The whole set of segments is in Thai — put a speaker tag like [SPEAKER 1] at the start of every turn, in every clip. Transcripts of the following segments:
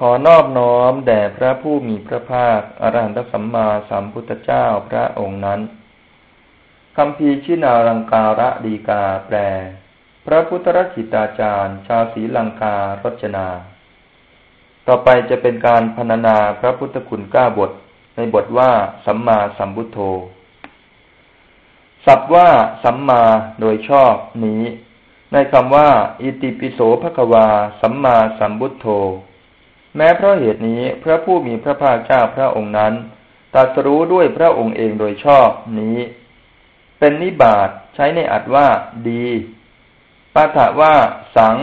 [SPEAKER 1] ขอนอบน้อมแด่พระผู้มีพระภาคอรหันตสัมมาสัมพุทธเจ้าพระองค์นั้นคำพีชินาลังการะดีกาแปล พระพุทธรักิตาจารย์ ชาวศรีลังการจนา ต่อไปจะเป็นการพรรณนาพระพุทธคุณก้าบท ในบทว่าสัมมาสัมพุทโธศัพท์ว่าสัมมาโดยชอบนี้ ในคำว่า อิติปิโสภควา สัมมาสัมพุทโธ แม้เพราะเหตุนี้พระผู้มีพระภาคเจ้าพระองค์นั้นตรัสรู้ด้วยพระองค์เองโดยชอบนี้ เป็นนิบาตใช้ในอัดว่าดีปาฐะว่า สัง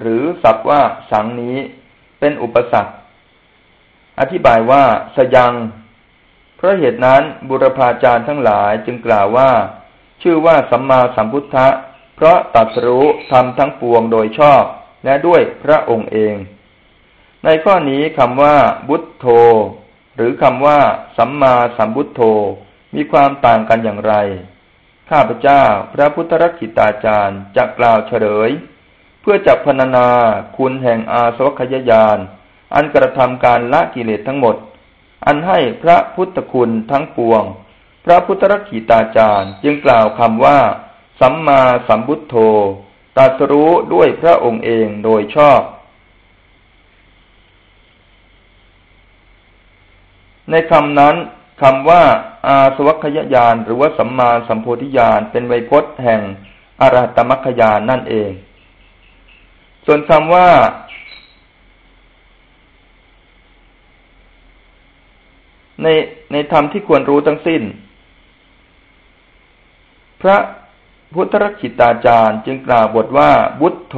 [SPEAKER 1] หรือศัพท์ว่า สังนี้ เป็นอุปสรรคอธิบายว่า สยัง เพราะเหตุนั้นบุรพาจารย์ทั้งหลายจึงกล่าวว่า ชื่อว่าสัมมาสัมพุทธะเพราะตัดรู้ทำทั้งปวงโดยชอบ และด้วยพระองค์เอง ในข้อนี้คำว่าบุตโธ หรือคำว่า สัมมาสัมบุตโธ มีความต่างกันอย่างไร ข้าพเจ้าพระพุทธรักิตาจารย์จะกล่าวเฉลย เพื่อจับพรรณนาคุณแห่งอาสวัคยายาน อันกระทำการละกิเลสทั้งหมด อันให้พระพุทธคุณทั้งปวง พระพุทธรักิตาจารย์จึงกล่าวคำว่า สัมมาสัมบุตโธตัสรู้ด้วยพระองค์เองโดยชอบ ในคำนั้นคำว่า อาสวัคยญาณหรือว่าสัมมาสัมโพธิญาณเป็นไวยพจน์แห่งอรหัตมัคคยานนั่นเอง ส่วนคำว่า ในในธรรมที่ควรรู้ทั้งสิ้น พระพุทธรักิตาจารย์จึงกล่าวบทว่าบุตโธ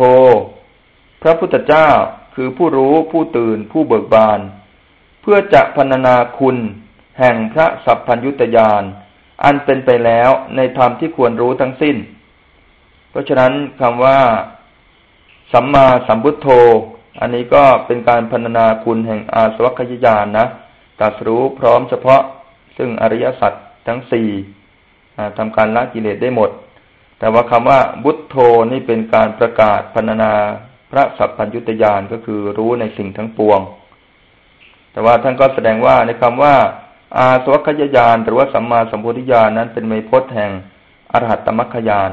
[SPEAKER 1] พระพุทธเจ้าคือผู้รู้ผู้ตื่นผู้เบิกบาน เพื่อจะพรรณนาคุณ แห่งพระสัพพัญยุตยานอันเป็นไปแล้วในธรรมที่ควรรู้ทั้งสิ้น เพราะฉะนั้นคำว่า สัมมาสัมพุทโธ อันนี้ก็เป็นการพรรณนาคุณแห่งอาสวัคยญาณนะตัสรู้พร้อมเฉพาะ ซึ่งอริยสัจทั้งสี่ทำการละกิเลสได้หมด แต่ว่าคำว่าบุตโธนี่เป็นการประกาศพรรณนาพระสัพพัญยุตยานก็คือรู้ในสิ่งทั้งปวง แต่ว่าท่านก็แสดงว่าในคำว่า อาสวัคยายานหรือว่าสัมมาสัมพุทธญาณนั้นเป็นไมพจน์แห่งอรหัตตมัคคยาน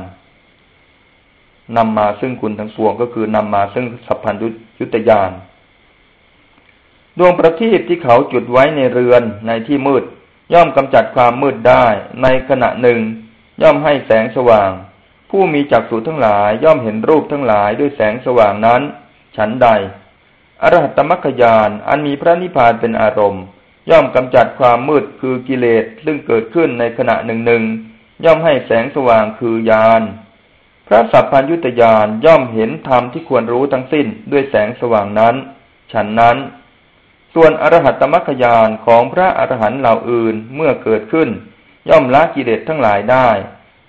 [SPEAKER 1] นำมาซึ่งคุณทั้งปวงก็คือนำมาซึ่งสัพพัญยุตยานดวงประทีปที่เขาจุดไว้ในเรือนในที่มืด ย่อมกำจัดความมืดได้ ในขณะหนึ่ง ย่อมให้แสงสว่าง ผู้มีจักษุทั้งหลาย ย่อมเห็นรูปทั้งหลายด้วยแสงสว่างนั้น ฉันใด อรหัตมรรคยานอันมีพระนิพพานเป็นอารมณ์ ย่อมกำจัดความมืดคือกิเลสซึ่งเกิดขึ้นในขณะหนึ่งหนึ่งย่อมให้แสงสว่างคือญาณพระสัพพัญยุตยานย่อมเห็นธรรมที่ควรรู้ทั้งสิ้นด้วยแสงสว่างนั้น ฉันนั้น ส่วนอรหัตมรรคยานของพระอรหันต์เหล่าอื่นเมื่อเกิดขึ้น ย่อมละกิเลสทั้งหลายได้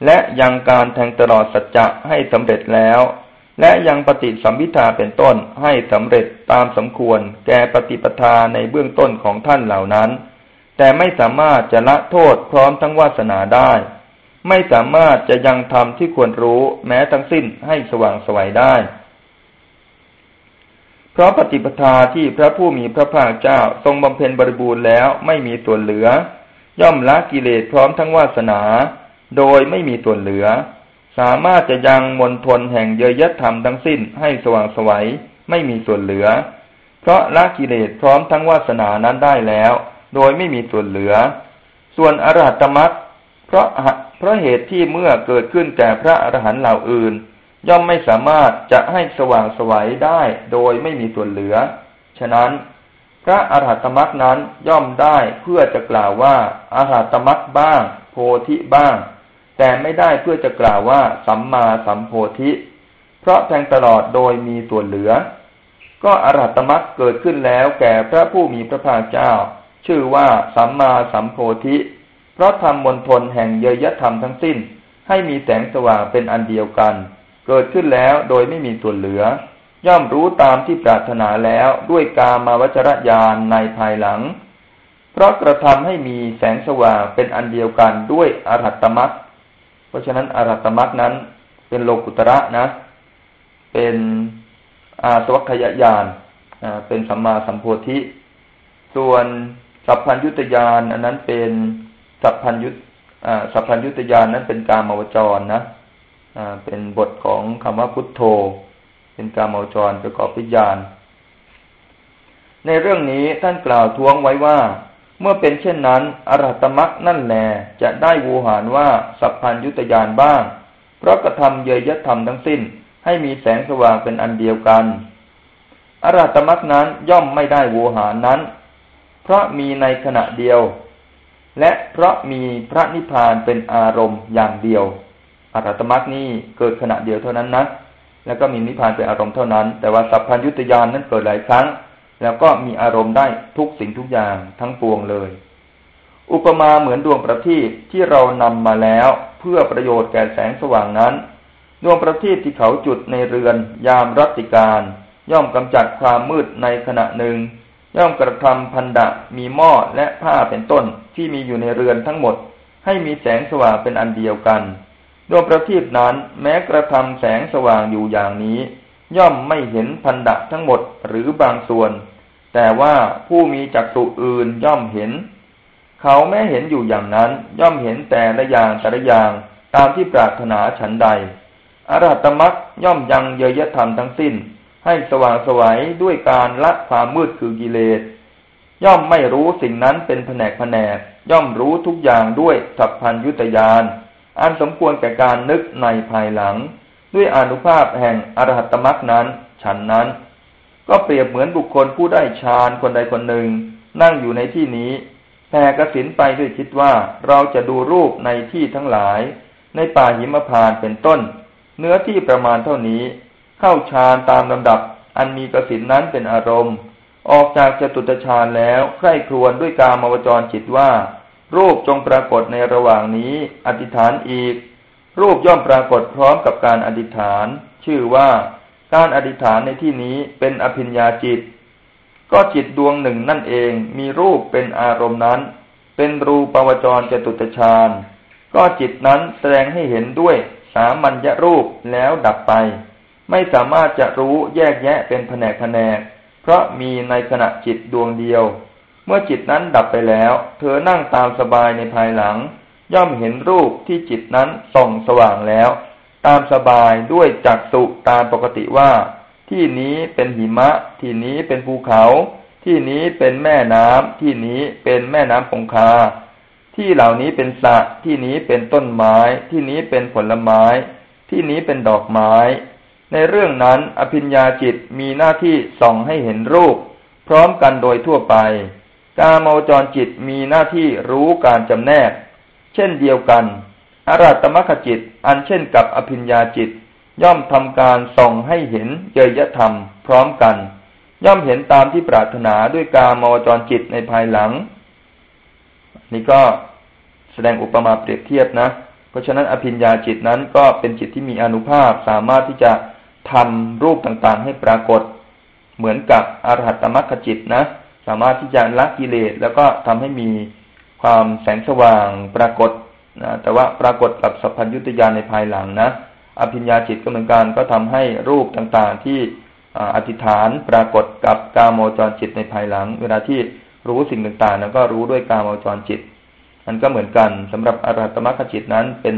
[SPEAKER 1] และยังการแทงตลอดสัจจะให้สำเร็จแล้ว และยังปฏิสัมพิทาเป็นต้นให้สำเร็จตามสมควรแก่ปฏิปทาในเบื้องต้นของท่านเหล่านั้น แต่ไม่สามารถจะละโทษพร้อมทั้งวาสนาได้ ไม่สามารถจะยังทำที่ควรรู้แม้ทั้งสิ้นให้สว่างสวัยได้ เพราะปฏิปทาที่พระผู้มีพระภาคเจ้าทรงบำเพ็ญบริบูรณ์แล้วไม่มีส่วนเหลือ ย่อมละกิเลสพร้อมทั้งวาสนา โดยไม่มีส่วนเหลือ สามารถจะยังมนทนแห่งเยยธรรมทั้งสิ้นให้สว่างสวัยไม่มีส่วนเหลือ เพราะละกิเลสพร้อมทั้งวาสนานั้นได้แล้ว โดยไม่มีส่วนเหลือ ส่วนอรหัตมรักเพราะเพราะเหตุที่เมื่อเกิดขึ้นแก่พระอรหันต์เหล่าอื่น ย่อมไม่สามารถจะให้สว่างสวัยได้โดยไม่มีส่วนเหลือ ฉะนั้น พระอรหัตมรักนั้นย่อมได้เพื่อจะกล่าวว่าอรหัตมรักบ้าง โพธิบ้าง แต่ไม่ได้เพื่อจะกล่าวว่าสัมมาสัมโพธิ เพราะแทงตลอดโดยมีส่วนเหลือ ก็อรหัตมรักเกิดขึ้นแล้วแก่พระผู้มีพระภาคเจ้า ชื่อว่าสัมมาสัมโพธิ เพราะทำมนทนแห่งเยยธรรมทั้งสิ้น ให้มีแสงสว่างเป็นอันเดียวกัน เกิดขึ้นแล้วโดยไม่มีส่วนเหลือ ย่อมรู้ตามที่ปรารถนาแล้วด้วยกามาวจรญาณในภายหลัง เพราะกระทำให้มีแสงสว่างเป็นอันเดียวกันด้วยอรหัตมรัก เพราะฉะนั้นอารัตมรักนั้น เป็นโลกุตระนะ เป็นอาสวัคยายานเป็นสัมมาสัมโพธิ ส่วนสัพพัญยุตยานอันนั้นเป็นสัพพัญยุตสัพพัญยุตยานนั้นเป็นการมาวจรนะเป็นบทของคำว่าพุทโธ เป็นการมาวจรประกอบวิญญาณในเรื่องนี้ท่านกล่าวท้วงไว้ว่า เมื่อเป็นเช่นนั้น อรหัตมักนั่นแหลจะได้วูหารว่าสัพพัญยุตยานบ้าง เพราะกระทำเยยยธรรมทั้งสิ้นให้มีแสงสว่างเป็นอันเดียวกัน อรหัตมักนั้นย่อมไม่ได้วูหารนั้น เพราะมีในขณะเดียว และเพราะมีพระนิพพานเป็นอารมณ์อย่างเดียว อรหัตมรรคนี่เกิดขณะเดียวเท่านั้นนะแล้วก็มีนิพพานเป็นอารมณ์เท่านั้น แต่ว่าสัพพัญยุตยานนั้นเกิดหลายครั้ง แล้วก็มีอารมณ์ได้ทุกสิ่งทุกอย่างทั้งปวงเลย อุปมาเหมือนดวงประทีปที่เรานำมาแล้วเพื่อประโยชน์แก่แสงสว่างนั้น ดวงประทีปที่เขาจุดในเรือน ยามรัติการ ย่อมกำจัดความมืดในขณะหนึ่ง ย่อมกระทำพันดะมีหม้อและผ้าเป็นต้นที่มีอยู่ในเรือนทั้งหมด ให้มีแสงสว่างเป็นอันเดียวกันดวงประทีปนั้นแม้กระทำแสงสว่างอยู่อย่างนี้ ย่อมไม่เห็นพันดะทั้งหมดหรือบางส่วน แต่ว่าผู้มีจักษุอื่นย่อมเห็น เขาแม้เห็นอยู่อย่างนั้น ย่อมเห็นแต่ละอย่างแต่ละอย่างตามที่ปรารถนาฉันใด อรหัตมรักย่อมยังเยยธรรมทั้งสิ้น ให้สว่างสวัยด้วยการละความมืดคือกิเลส ย่อมไม่รู้สิ่งนั้นเป็นแผนกแผนก ย่อมรู้ทุกอย่างด้วยสัพพัญยุตยาน อันสมควรแก่การนึกในภายหลัง ด้วยอนุภาพแห่งอรหัตมรักนั้น ฉันนั้น ก็เปรียบเหมือนบุคคลผู้ได้ฌานคนใดคนหนึ่ง นั่งอยู่ในที่นี้แผ่กสินไปด้วยคิดว่าเราจะดูรูปในที่ทั้งหลาย ในป่าหิมพานเป็นต้น เนื้อที่ประมาณเท่านี้ เข้าฌานตามลำดับ อันมีกสินนั้นเป็นอารมณ์ ออกจากจตุตฌานแล้วใคร่ครวญด้วยการมวจรจิตว่า รูปจงปรากฏในระหว่างนี้ อธิษฐานอีก รูปย่อมปรากฏพร้อมกับการอธิษฐาน ชื่อว่า การอธิษฐานในที่นี้เป็นอภิญญาจิต ก็จิตดวงหนึ่งนั่นเองมีรูปเป็นอารมณ์นั้น เป็นรูปวจรจตุตฌานก็จิตนั้นแสดงให้เห็นด้วยสามัญญรูปแล้วดับไป ไม่สามารถจะรู้แยกแยะเป็นแผนกแผนก เพราะมีในขณะจิตดวงเดียว เมื่อจิตนั้นดับไปแล้ว เธอนั่งตามสบายในภายหลัง ย่อมเห็นรูปที่จิตนั้นส่องสว่างแล้ว ตามสบายด้วยจักสุตามปกติว่า ที่นี้เป็นหิมะ ที่นี้เป็นภูเขา ที่นี้เป็นแม่น้ำที่นี้เป็นแม่น้ำคงคา ที่เหล่านี้เป็นสระที่นี้เป็นต้นไม้ ที่นี้เป็นผลไม้ ที่นี้เป็นดอกไม้ ในเรื่องนั้นอภิญญาจิตมีหน้าที่ส่องให้เห็นรูป พร้อมกันโดยทั่วไปกามาจรจิตมีหน้าที่รู้การจำแนก เช่นเดียวกัน อรัตมคจิต อันเช่นกับอภิญญาจิต ย่อมทำการส่องให้เห็นเจยธรรม พร้อมกัน ย่อมเห็นตามที่ปรารถนาด้วยกามวจรจิตในภายหลัง นี่ก็แสดงอุปมาเปรียบเทียบนะ เพราะฉะนั้นอภิญญาจิตนั้นก็เป็นจิตที่มีอนุภาพสามารถที่จะทำรูปต่างๆ ให้ปรากฏ เหมือนกับอรหัตมรรคจิตนะ สามารถที่จะละกิเลสแล้วก็ทำให้มีความแสงสว่างปรากฏ นะแต่ว่าปรากฏกับสัพพัญญุตยานในภายหลังนะอภิญญาจิตก็เหมือนกันก็ทำให้รูปต่างๆที่อธิษฐานปรากฏกับกาโมจรจิตในภายหลัง เวลาที่รู้สิ่งต่างๆนั้นก็รู้ด้วยกาโมจรจิตมันก็เหมือนกันสำหรับอรหัตมรรคจิตนั้น เป็น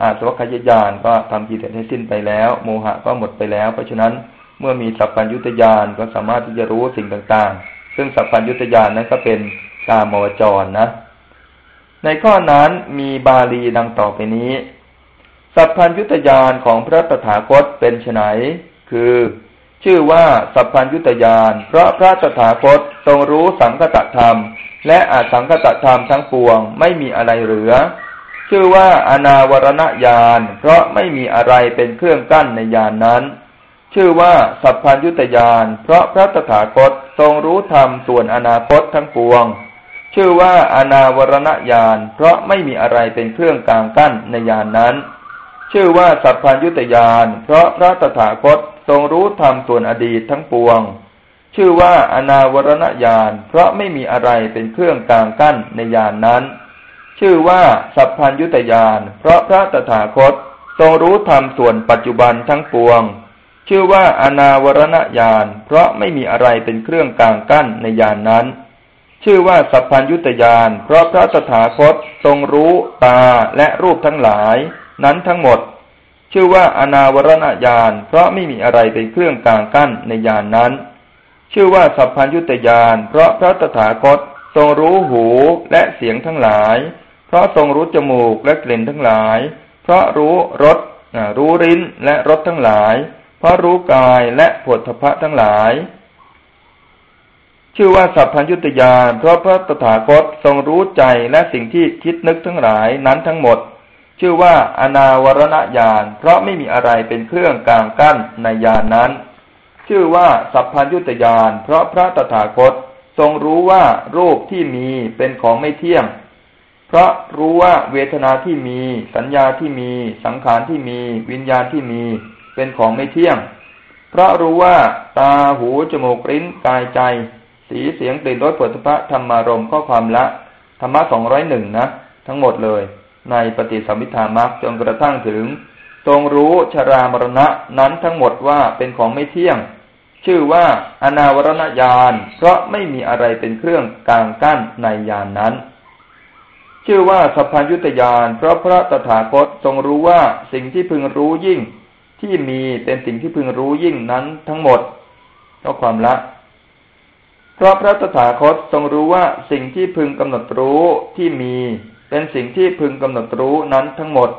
[SPEAKER 1] อาสวัคยญาณก็ทำกิเลสให้สิ้นไปแล้ว โมหะก็หมดไปแล้ว เพราะฉะนั้นเมื่อมีสัพพัญญุตยานก็สามารถที่จะรู้สิ่งต่างๆ ซึ่งสัพพัญยุตยานนั้นก็เป็นกามจรนะ ในข้อนั้นมีบาลีดังต่อไปนี้ สัพพัญยุตยานของพระตถาคตเป็นไฉนคือ ชื่อว่าสัพพัญยุตยานเพราะพระตถาคตทรงรู้สังคตธรรม และอาสังคตธรรมทั้งปวงไม่มีอะไรเหลือ ชื่อว่าอนาวรณญาณเพราะไม่มีอะไรเป็นเครื่องกั้นในญาณนนั้น ชื่อว่าสัพพัญยุตยานเพราะพระตถาคตทรงรู้ธรรมส่วนอนาคตทั้งปวง ชื่อว่าอนาวรณญาณเพราะไม่มีอะไรเป็นเครื่องกลางกั้นในญาณนนั้น ชื่อว่าสัพพัญยุตยานเพราะพระตถาคตทรงรู้ธรรมส่วนอดีตทั้งปวง ชื่อว่าอนาวรณญาณเพราะไม่มีอะไรเป็นเครื่องกลางกั้นในญาณนนั้น ชื่อว่าสัพพัญยุตยานเพราะพระตถาคตทรงรู้ธรรมส่วนปัจจุบันทั้งปวง ชื่อว่าอนาวรณญาณเพราะไม่มีอะไรเป็นเครื่องกลางกั้นในญาณนนั้น ชื่อว่าสัพพัญยุตญาณเพราะพระตถาคตทรงรู้ตาและรูปทั้งหลาย นั้นทั้งหมด ชื่อว่าอนาวรณญาณ เพราะไม่มีอะไรเป็นเครื่องกลางกั้นในญาณนนั้น ชื่อว่าสัพพัญยุตญาณเพราะพระตถาคตทรงรู้หูและเสียงทั้งหลาย เพราะทรงรู้จมูกและกลิ่นทั้งหลาย เพราะรู้รสรู้ริ้นและรสทั้งหลาย เพราะรู้กายและผลทพะทั้งหลาย ชื่อว่าสัพพัญญุตยานเพราะพระตถาคตทรงรู้ใจและสิ่งที่คิดนึกทั้งหลายนั้นทั้งหมด ชื่อว่าอนาวรณญาณเพราะไม่มีอะไรเป็นเครื่องกลางกั้นในญาณนนั้น ชื่อว่าสัพพัญญุตยานเพราะพระตถาคตทรงรู้ว่ารูปที่มีเป็นของไม่เที่ยง เพราะรู้ว่าเวทนาที่มี สัญญาที่มี สังขารที่มี วิญญาณที่มี เป็นของไม่เที่ยง เพราะรู้ว่าตาหูจมูกลิ้นกายใจ สีเสียงกลิ่นรสผลิภัธรรมารมข้อความละ ธรรมะสองร้อยหนึ่งนะ ทั้งหมดเลย ในปฏิสัมพิธามักจนกระทั่งถึงทรงรู้ชรามรณะนั้นทั้งหมดว่าเป็นของไม่เที่ยง ชื่อว่าอนาวรณญาณเพราะไม่มีอะไรเป็นเครื่องกลางกั้นในญาณนนั้น ชื่อว่าสัพพัญยุตยานเพราะพระตถาคตทรงรู้ว่าสิ่งที่พึงรู้ยิ่งที่มีเป็นสิ่งที่พึงรู้ยิ่งนั้นทั้งหมดเพราะความละ เพราะพระตถาคตทรงรู้ว่าสิ่งที่พึงกำหนดรู้ที่มี เป็นสิ่งที่พึงกำหนดรู้นั้นทั้งหมด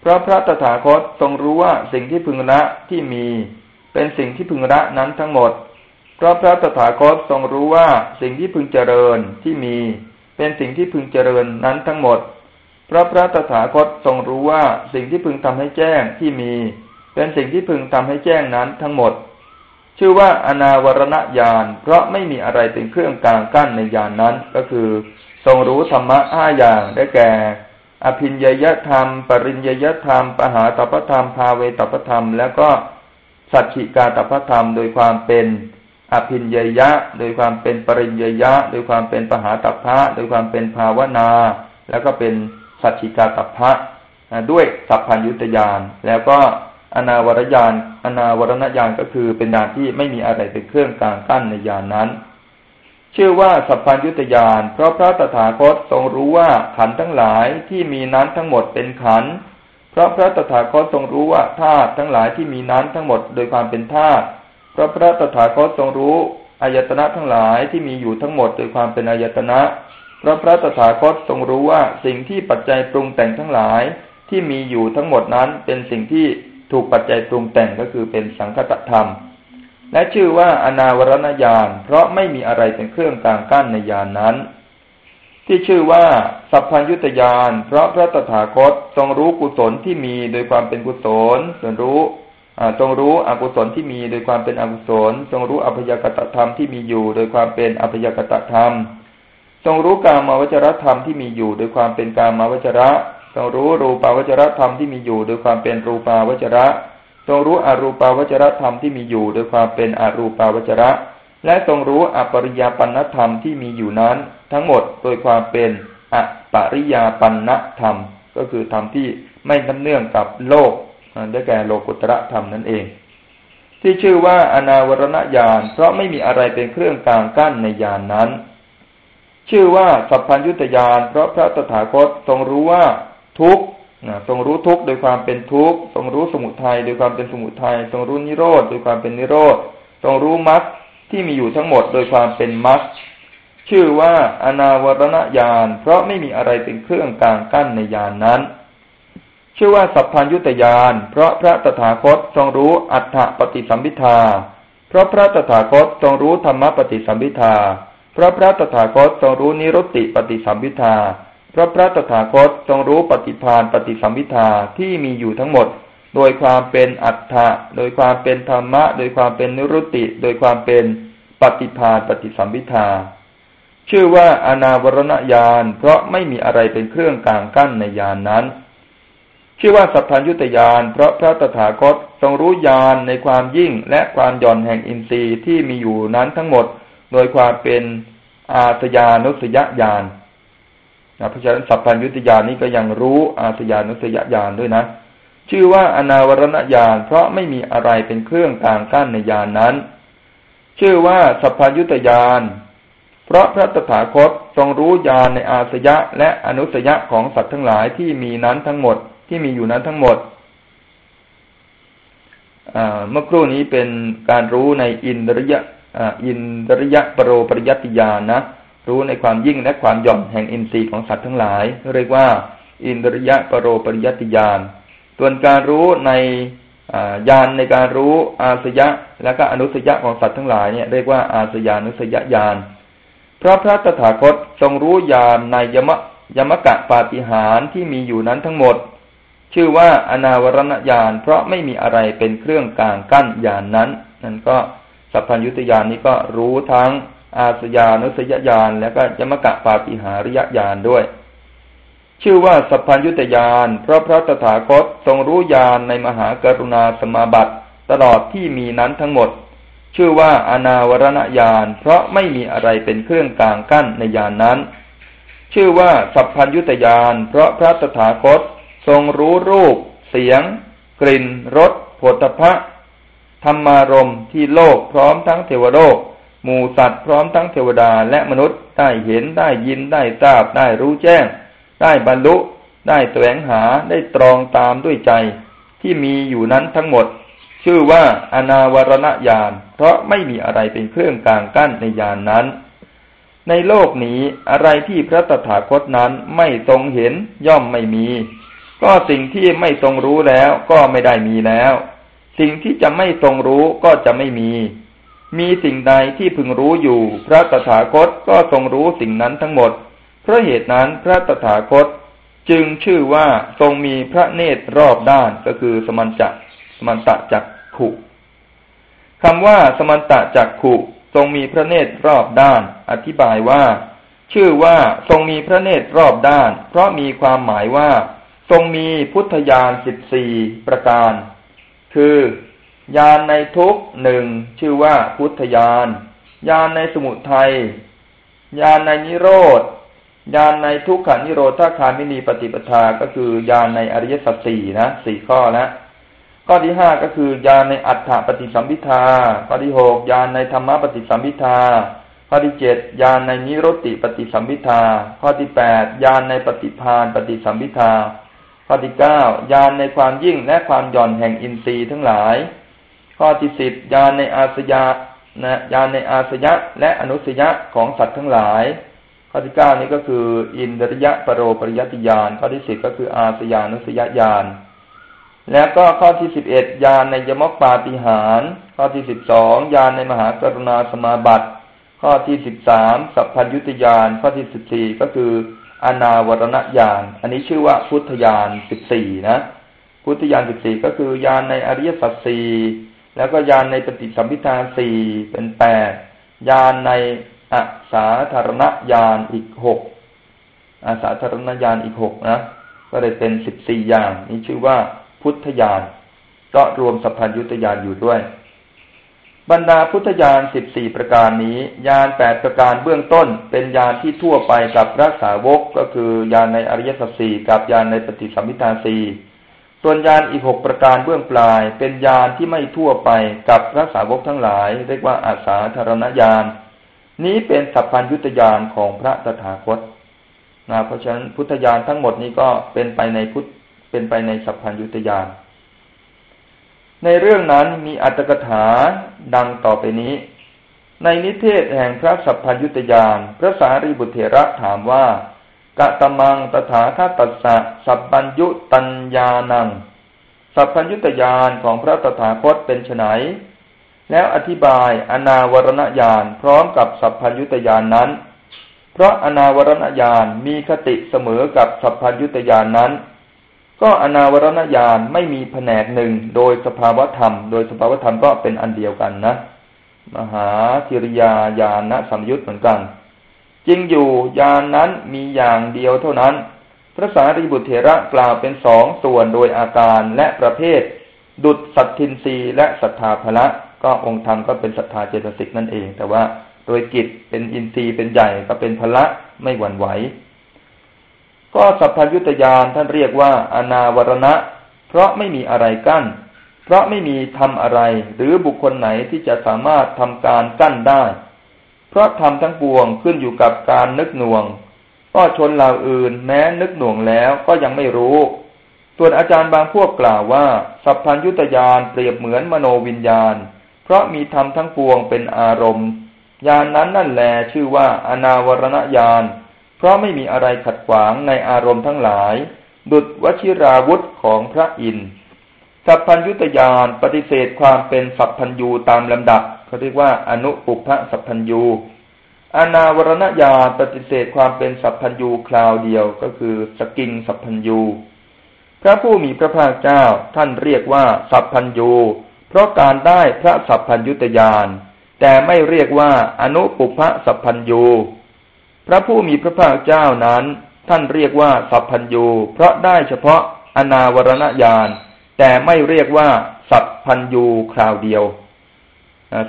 [SPEAKER 1] เพราะพระตถาคตทรงรู้ว่าสิ่งที่พึงละที่มี เป็นสิ่งที่พึงละนั้นทั้งหมด เพราะพระตถาคตทรงรู้ว่าสิ่งที่พึงเจริญที่มี เป็นสิ่งที่พึงเจริญนั้นทั้งหมด เพราะพระตถาคตทรงรู้ว่าสิ่งที่พึงทำให้แจ้งที่มี เป็นสิ่งที่พึงทำให้แจ้งนั้นทั้งหมด ชื่อว่าอนาวรณญาณเพราะไม่มีอะไรเป็นเครื่องกลางกั้นในญาณนนั้น ก็คือ ทรงรู้ธรรมะห้าอย่างได้แก่ อภินยยธรรม ปริญญยธรรม ปหาตปธรรม ภาเวตปธรรม แล้วก็สัจฉิกาตพธรรม โดยความเป็น อภินยยะ โดยความเป็นปริญญยะ โดยความเป็นปหาตัพะโดยความเป็นภาวนา แล้วก็เป็นสัจฉิกาตัพพะด้วยสัพพัญยุตยานแล้วก็ อนาวรญาณอนาวรณญาณก็คือเป็นญาณที่ไม่มีอะไรเป็นเครื่องกลางกั้นในญาณนนั้น ชื่อว่าสัพพัญยุตยานเพราะพระตถาคตทรงรู้ว่าขันทั้งหลายที่มีนั้นทั้งหมดเป็นขันเพราะพระตถาคตทรงรู้ว่าธาตุทั้งหลายที่มีนั้นทั้งหมดโดยความเป็นธาตุเพราะพระตถาคตทรงรู้อายตนะทั้งหลายที่มีอยู่ทั้งหมดโดยความเป็นอายตนะ เพราะพระตถาคตทรงรู้ว่าสิ่งที่ปัจจัยปรุงแต่งทั้งหลายที่มีอยู่ทั้งหมดนั้นเป็นสิ่งที่ ถูกปัจจัยปรุงแต่งก็คือเป็นสังคตธรรม และชื่อว่าอนาวรณญาณเพราะไม่มีอะไรเป็นเครื่องกลางกั้นในญาณนนั้น ที่ชื่อว่าสัพพัญยุตยานเพราะพระตถาคตทรงรู้กุศลที่มีโดยความเป็นกุศลทรงรู้ทรงรู้อกุศลที่มีโดยความเป็นอกุศลทรงรู้อภยกตธรรมที่มีอยู่ โดยความเป็นอภยกตธรรม ทรงรู้กามาวจรธรรมที่มีอยู่ โดยความเป็นกามาวจระ ทรงรู้รูปาวจรธรรมที่มีอยู่โดยความเป็นรูปาวจระทรงรู้อรูปาวจรธรรมที่มีอยู่โดยความเป็นอรูปาวจระ และทรงรู้อปริยาปันธรรมที่มีอยู่นั้น ทั้งหมดโดยความเป็นอปริยาปันธรรม ก็คือธรรมที่ไม่น้ำเนื่องกับโลกได้แก่โลกุตระธรรมนั่นเอง ที่ชื่อว่าอนาวรณญาณเพราะไม่มีอะไรเป็นเครื่องกลางกั้นในญาณนนั้น ชื่อว่าสัพพัญยุตยานเพราะพระตถาคตทรงรู้ว่า ทุกทรงรู้ทุกโดยความเป็นทุกทรงรู้สมุทัยโดยความเป็นสมุทัยทรงรู้นิโรธโดยความเป็นนิโรธทรงรู้มรรคที่มีอยู่ทั้งหมดโดยความเป็นมรรคชื่อว่าอนาวรณญาณเพราะไม่มีอะไรเป็นเครื่องกลางกั้นในญาณนนั้น ชื่อว่าสัพพัญยุตญาณเพราะพระตถาคตทรงรู้อัฏฐปฏิสัมพิทาเพราะพระตถาคตทรงรู้ธรรมปฏิสัมพิทาเพราะพระตถาคตทรงรู้นิรุตติปฏิสัมพิทาเราะพระตถาคตทรงรู้ปฏิพานปฏิสัมพิทาที่มีอยู่ทั้งหมด โดยความเป็นอัฏฐะโดยความเป็นธรรมะ โดยความเป็นนิรุตติ โดยความเป็นปฏิภาณปฏิสัมพิทา ชื่อว่าอนาวรณญาณเพราะไม่มีอะไรเป็นเครื่องกลางกั้นในญาณนนั้น ชื่อว่าสัพพัญยุตยานเพราะพระตถาคตทรงรู้ญาณในความยิ่งและความหย่อนแห่งอินทรีย์ที่มีอยู่นั้นทั้งหมด โดยความเป็นอาสยานุสยญาณ นะเพราะฉะนั้นสัพพัญยุตยานนี้ก็ยังรู้อาสยานุสยญาณด้วยนะ ชื่อว่าอนาวรณญาณเพราะไม่มีอะไรเป็นเครื่องกลางกั้นในญาณนนั้น ชื่อว่าสัพพยุตญาณเพราะพระตถาคตทรงรู้ญาณในอาสยะและอนุสยะของสัตว์ทั้งหลายที่มีนั้นทั้งหมดที่มีอยู่นั้นทั้งหมดเมื่อครู่นี้เป็นการรู้ในอินทริยะอินทริยะปรโรปริยติญาณนะ รู้ในความยิ่งและความหย่อนแห่งอินทรีย์ของสัตว์ทั้งหลาย เรียกว่า อินทริยะปรโรปริยติญาณส่วนการรู้ในญาณในการรู้อาสยะ และก็อนุสยะของสัตว์ทั้งหลายเนี่ยเรียกว่าอาสยานุสยญาณพระพระตถาคตทรงรู้ญาณในยมะยมกะปาฏิหารที่มีอยู่นั้นทั้งหมด ชื่อว่าอนาวรณญาณเพราะไม่มีอะไรเป็นเครื่องกลางกั้นญาณนนั้น นั่นก็สัพพัญยุตญาณนี้ก็รู้ทั้ง อาสยานุสยญาณและก็ยมกะปาฏิหาริยญาณด้วย ชื่อว่าสัพพัญยุตญาณเพราะพระตถาคตทรงรู้ญาณในมหากรุณาสมาบัติ ตลอดที่มีนั้นทั้งหมด ชื่อว่าอนาวรณญาณเพราะไม่มีอะไรเป็นเครื่องกลางกั้นในญาณนนั้น ชื่อว่าสัพพัญยุตญาณเพราะพระตถาคตทรงรู้รูป เสียง กลิ่นรสผลพะธรรมารมที่โลกพร้อมทั้งเทวโลก หมู่สัตว์พร้อมทั้งเทวดาและมนุษย์ได้เห็นได้ยินได้ทราบได้รู้แจ้ง ได้บรรลุ ได้แสวงหาได้ตรองตามด้วยใจ ที่มีอยู่นั้นทั้งหมด ชื่อว่าอนาวรณญาณเพราะไม่มีอะไรเป็นเครื่องกลางกั้นในญาณนนั้น ในโลกนี้อะไรที่พระตถาคตนั้นไม่ทรงเห็นย่อมไม่มี ก็สิ่งที่ไม่ทรงรู้แล้วก็ไม่ได้มีแล้ว สิ่งที่จะไม่ทรงรู้ก็จะไม่มี มีสิ่งใดที่พึงรู้อยู่ พระตถาคตก็ทรงรู้สิ่งนั้นทั้งหมด เพราะเหตุนั้นพระตถาคตจึงชื่อว่าทรงมีพระเนตรรอบด้านก็คือสมันจะสมันตะจักขุคำว่าสมันตะจักขุทรงมีพระเนตรรอบด้าน อธิบายว่า ชื่อว่าทรงมีพระเนตรรอบด้าน เพราะมีความหมายว่า ทรงมีพุทธญาณสิบสี่ประการ คือ ญาณในทุกหนึ่งชื่อว่าพุทธญาณญาณในสมุทัยญาณในนิโรธญาณในทุกขานิโรธาคามินีปฏิปทาก็คือญาณในอริยสัจสี่นะสี่ข้อแล้วข้อที่ห้าก็คือญาณในอัฏฐปฏิสัมพิทาข้อที่หกญาณในธรรมปฏิสัมพิทาข้อที่เจ็ดญาณในนิโรติปฏิสัมพิทาข้อที่แปดญาณในปฏิพานปฏิสัมพิทาข้อที่เก้าญาณในความยิ่งและความหย่อนแห่งอินทรีย์ทั้งหลาย ข้อที่สิบญาณในอาสยะนะญาณในอาสยะและอนุสยะของสัตว์ทั้งหลาย ข้อที่เก้านี้ก็คือ อินทริยะปรโรปริยติญาณข้อที่สิบก็คืออาสยานุสยญาณแล้วก็ข้อที่สิบเอ็ดยานในยมกปาฏิหารข้อที่สิบสองยานในมหากรุณาสมาบัติ ข้อที่สิบสามสัพพัญยุตยานข้อที่สิบสี่ก็คือ อนาวรณญาณอันนี้ชื่อว่าพุทธญาณสิบสี่นะ พุทธญาณสิบสี่ก็คือยานในอริยสัจสี่ แล้วก็ยานในปฏิสัมพิทาสี่เป็นแปดยานในอาสาธารณญาณอีกหกอาสาธารณญาณอีกหกนะก็เลยเป็นสิบสี่ยางนี้ชื่อว่าพุทธญาณก็รวมสัพพัญยุตญาณอยู่ด้วย บรรดาพุทธญาณสิบสี่ประการนี้ญาณแปดประการเบื้องต้น เป็นญาณที่ทั่วไปกับพระสาวกก็คือญาณในอริยสัจสี่กับญาณในปฏิสัมพิทาสี่ ส่วนญาณอีกหกประการเบื้องปลาย เป็นญาณที่ไม่ทั่วไปกับพระสาวกทั้งหลาย เรียกว่าอาสาธารณญาณนี้เป็นสัพพัญยุตญาณของพระตถาคตนะเพราะฉะนั้นพุทธญาณทั้งหมดนี้ก็เป็นไปในพุทธเป็นไปในสัพพัญยุตยานในเรื่องนั้นมีอัตถกถาดังต่อไปนี้ ในนิเทศแห่งพระสัพพัญยุตยานพระสารีบุตรเถระถามว่า กะตมังตถาคตัสสะสัพพัญยุตัญญานัง สัพพัญยุตยานของพระตถาคตเป็นไนแล้วอธิบายอนาวรณญาณพร้อมกับสัพพัญยุตยานนั้น เพราะอนาวรณญาณมีคติเสมอกับสัพพัญยุตยานนั้น ก็อนาวรณญาณไม่มีแผนกหนึ่งโดยสภาวธรรม โดยสภาวธรรมก็เป็นอันเดียวกันนะ มหาธิริยาญาณสัมยุตเหมือนกัน จริงอยู่ญานนั้นมีอย่างเดียวเท่านั้น พระสารีบุตรเถระกล่าวเป็นสองส่วนโดยอาการและประเภท ดุจสัตทินรีและศรัทธาภละก็องค์ธรรมก็เป็นศรัทธาเจตสิกนั่นเอง แต่ว่าโดยกิจเป็นอินทรีย์เป็นใหญ่ก็เป็นพละไม่หวั่นไหวก็สัพพยุตยานท่านเรียกว่า อนาวรณะ เพราะไม่มีอะไรกั้น เพราะไม่มีทำอะไร หรือบุคคลไหนที่จะสามารถทำการกั้นได้ เพราะทำทั้งปวงขึ้นอยู่กับการนึกหน่วง ก็ชนเหล่าอื่นแม้นึกหน่วงแล้วก็ยังไม่รู้ ส่วนอาจารย์บางพวกกล่าวว่า สัพพัญยุตยานเปรียบเหมือนมโนวิญญาณ เพราะมีธรรมทั้งปวงเป็นอารมณ์ญาณนนั้นนั่นแลชื่อว่าอนาวรณญาณ เพราะไม่มีอะไรขัดขวางในอารมณ์ทั้งหลาย ดุจวชิราวุธของพระอินทร์สัพพัญยุตยานปฏิเสธความเป็นสัพพัญยูตามลำดับ เขาเรียกว่าอนุปุพะสัพพัญยูอนาวรณญาปฏิเสธความเป็นสัพพัญยูคราวเดียวก็คือสกิงสัพพัญยูพระผู้มีพระภาคเจ้าท่านเรียกว่าสัพพัญยูเพราะการได้พระสัพพัญยุตยาน แต่ไม่เรียกว่าอนุปุพะสัพพัญยูพระผู้มีพระภาคเจ้านั้น ท่านเรียกว่าสัพพัญยูเพราะได้เฉพาะอนาวรณญาณแต่ไม่เรียกว่าสัพพัญยูคราวเดียว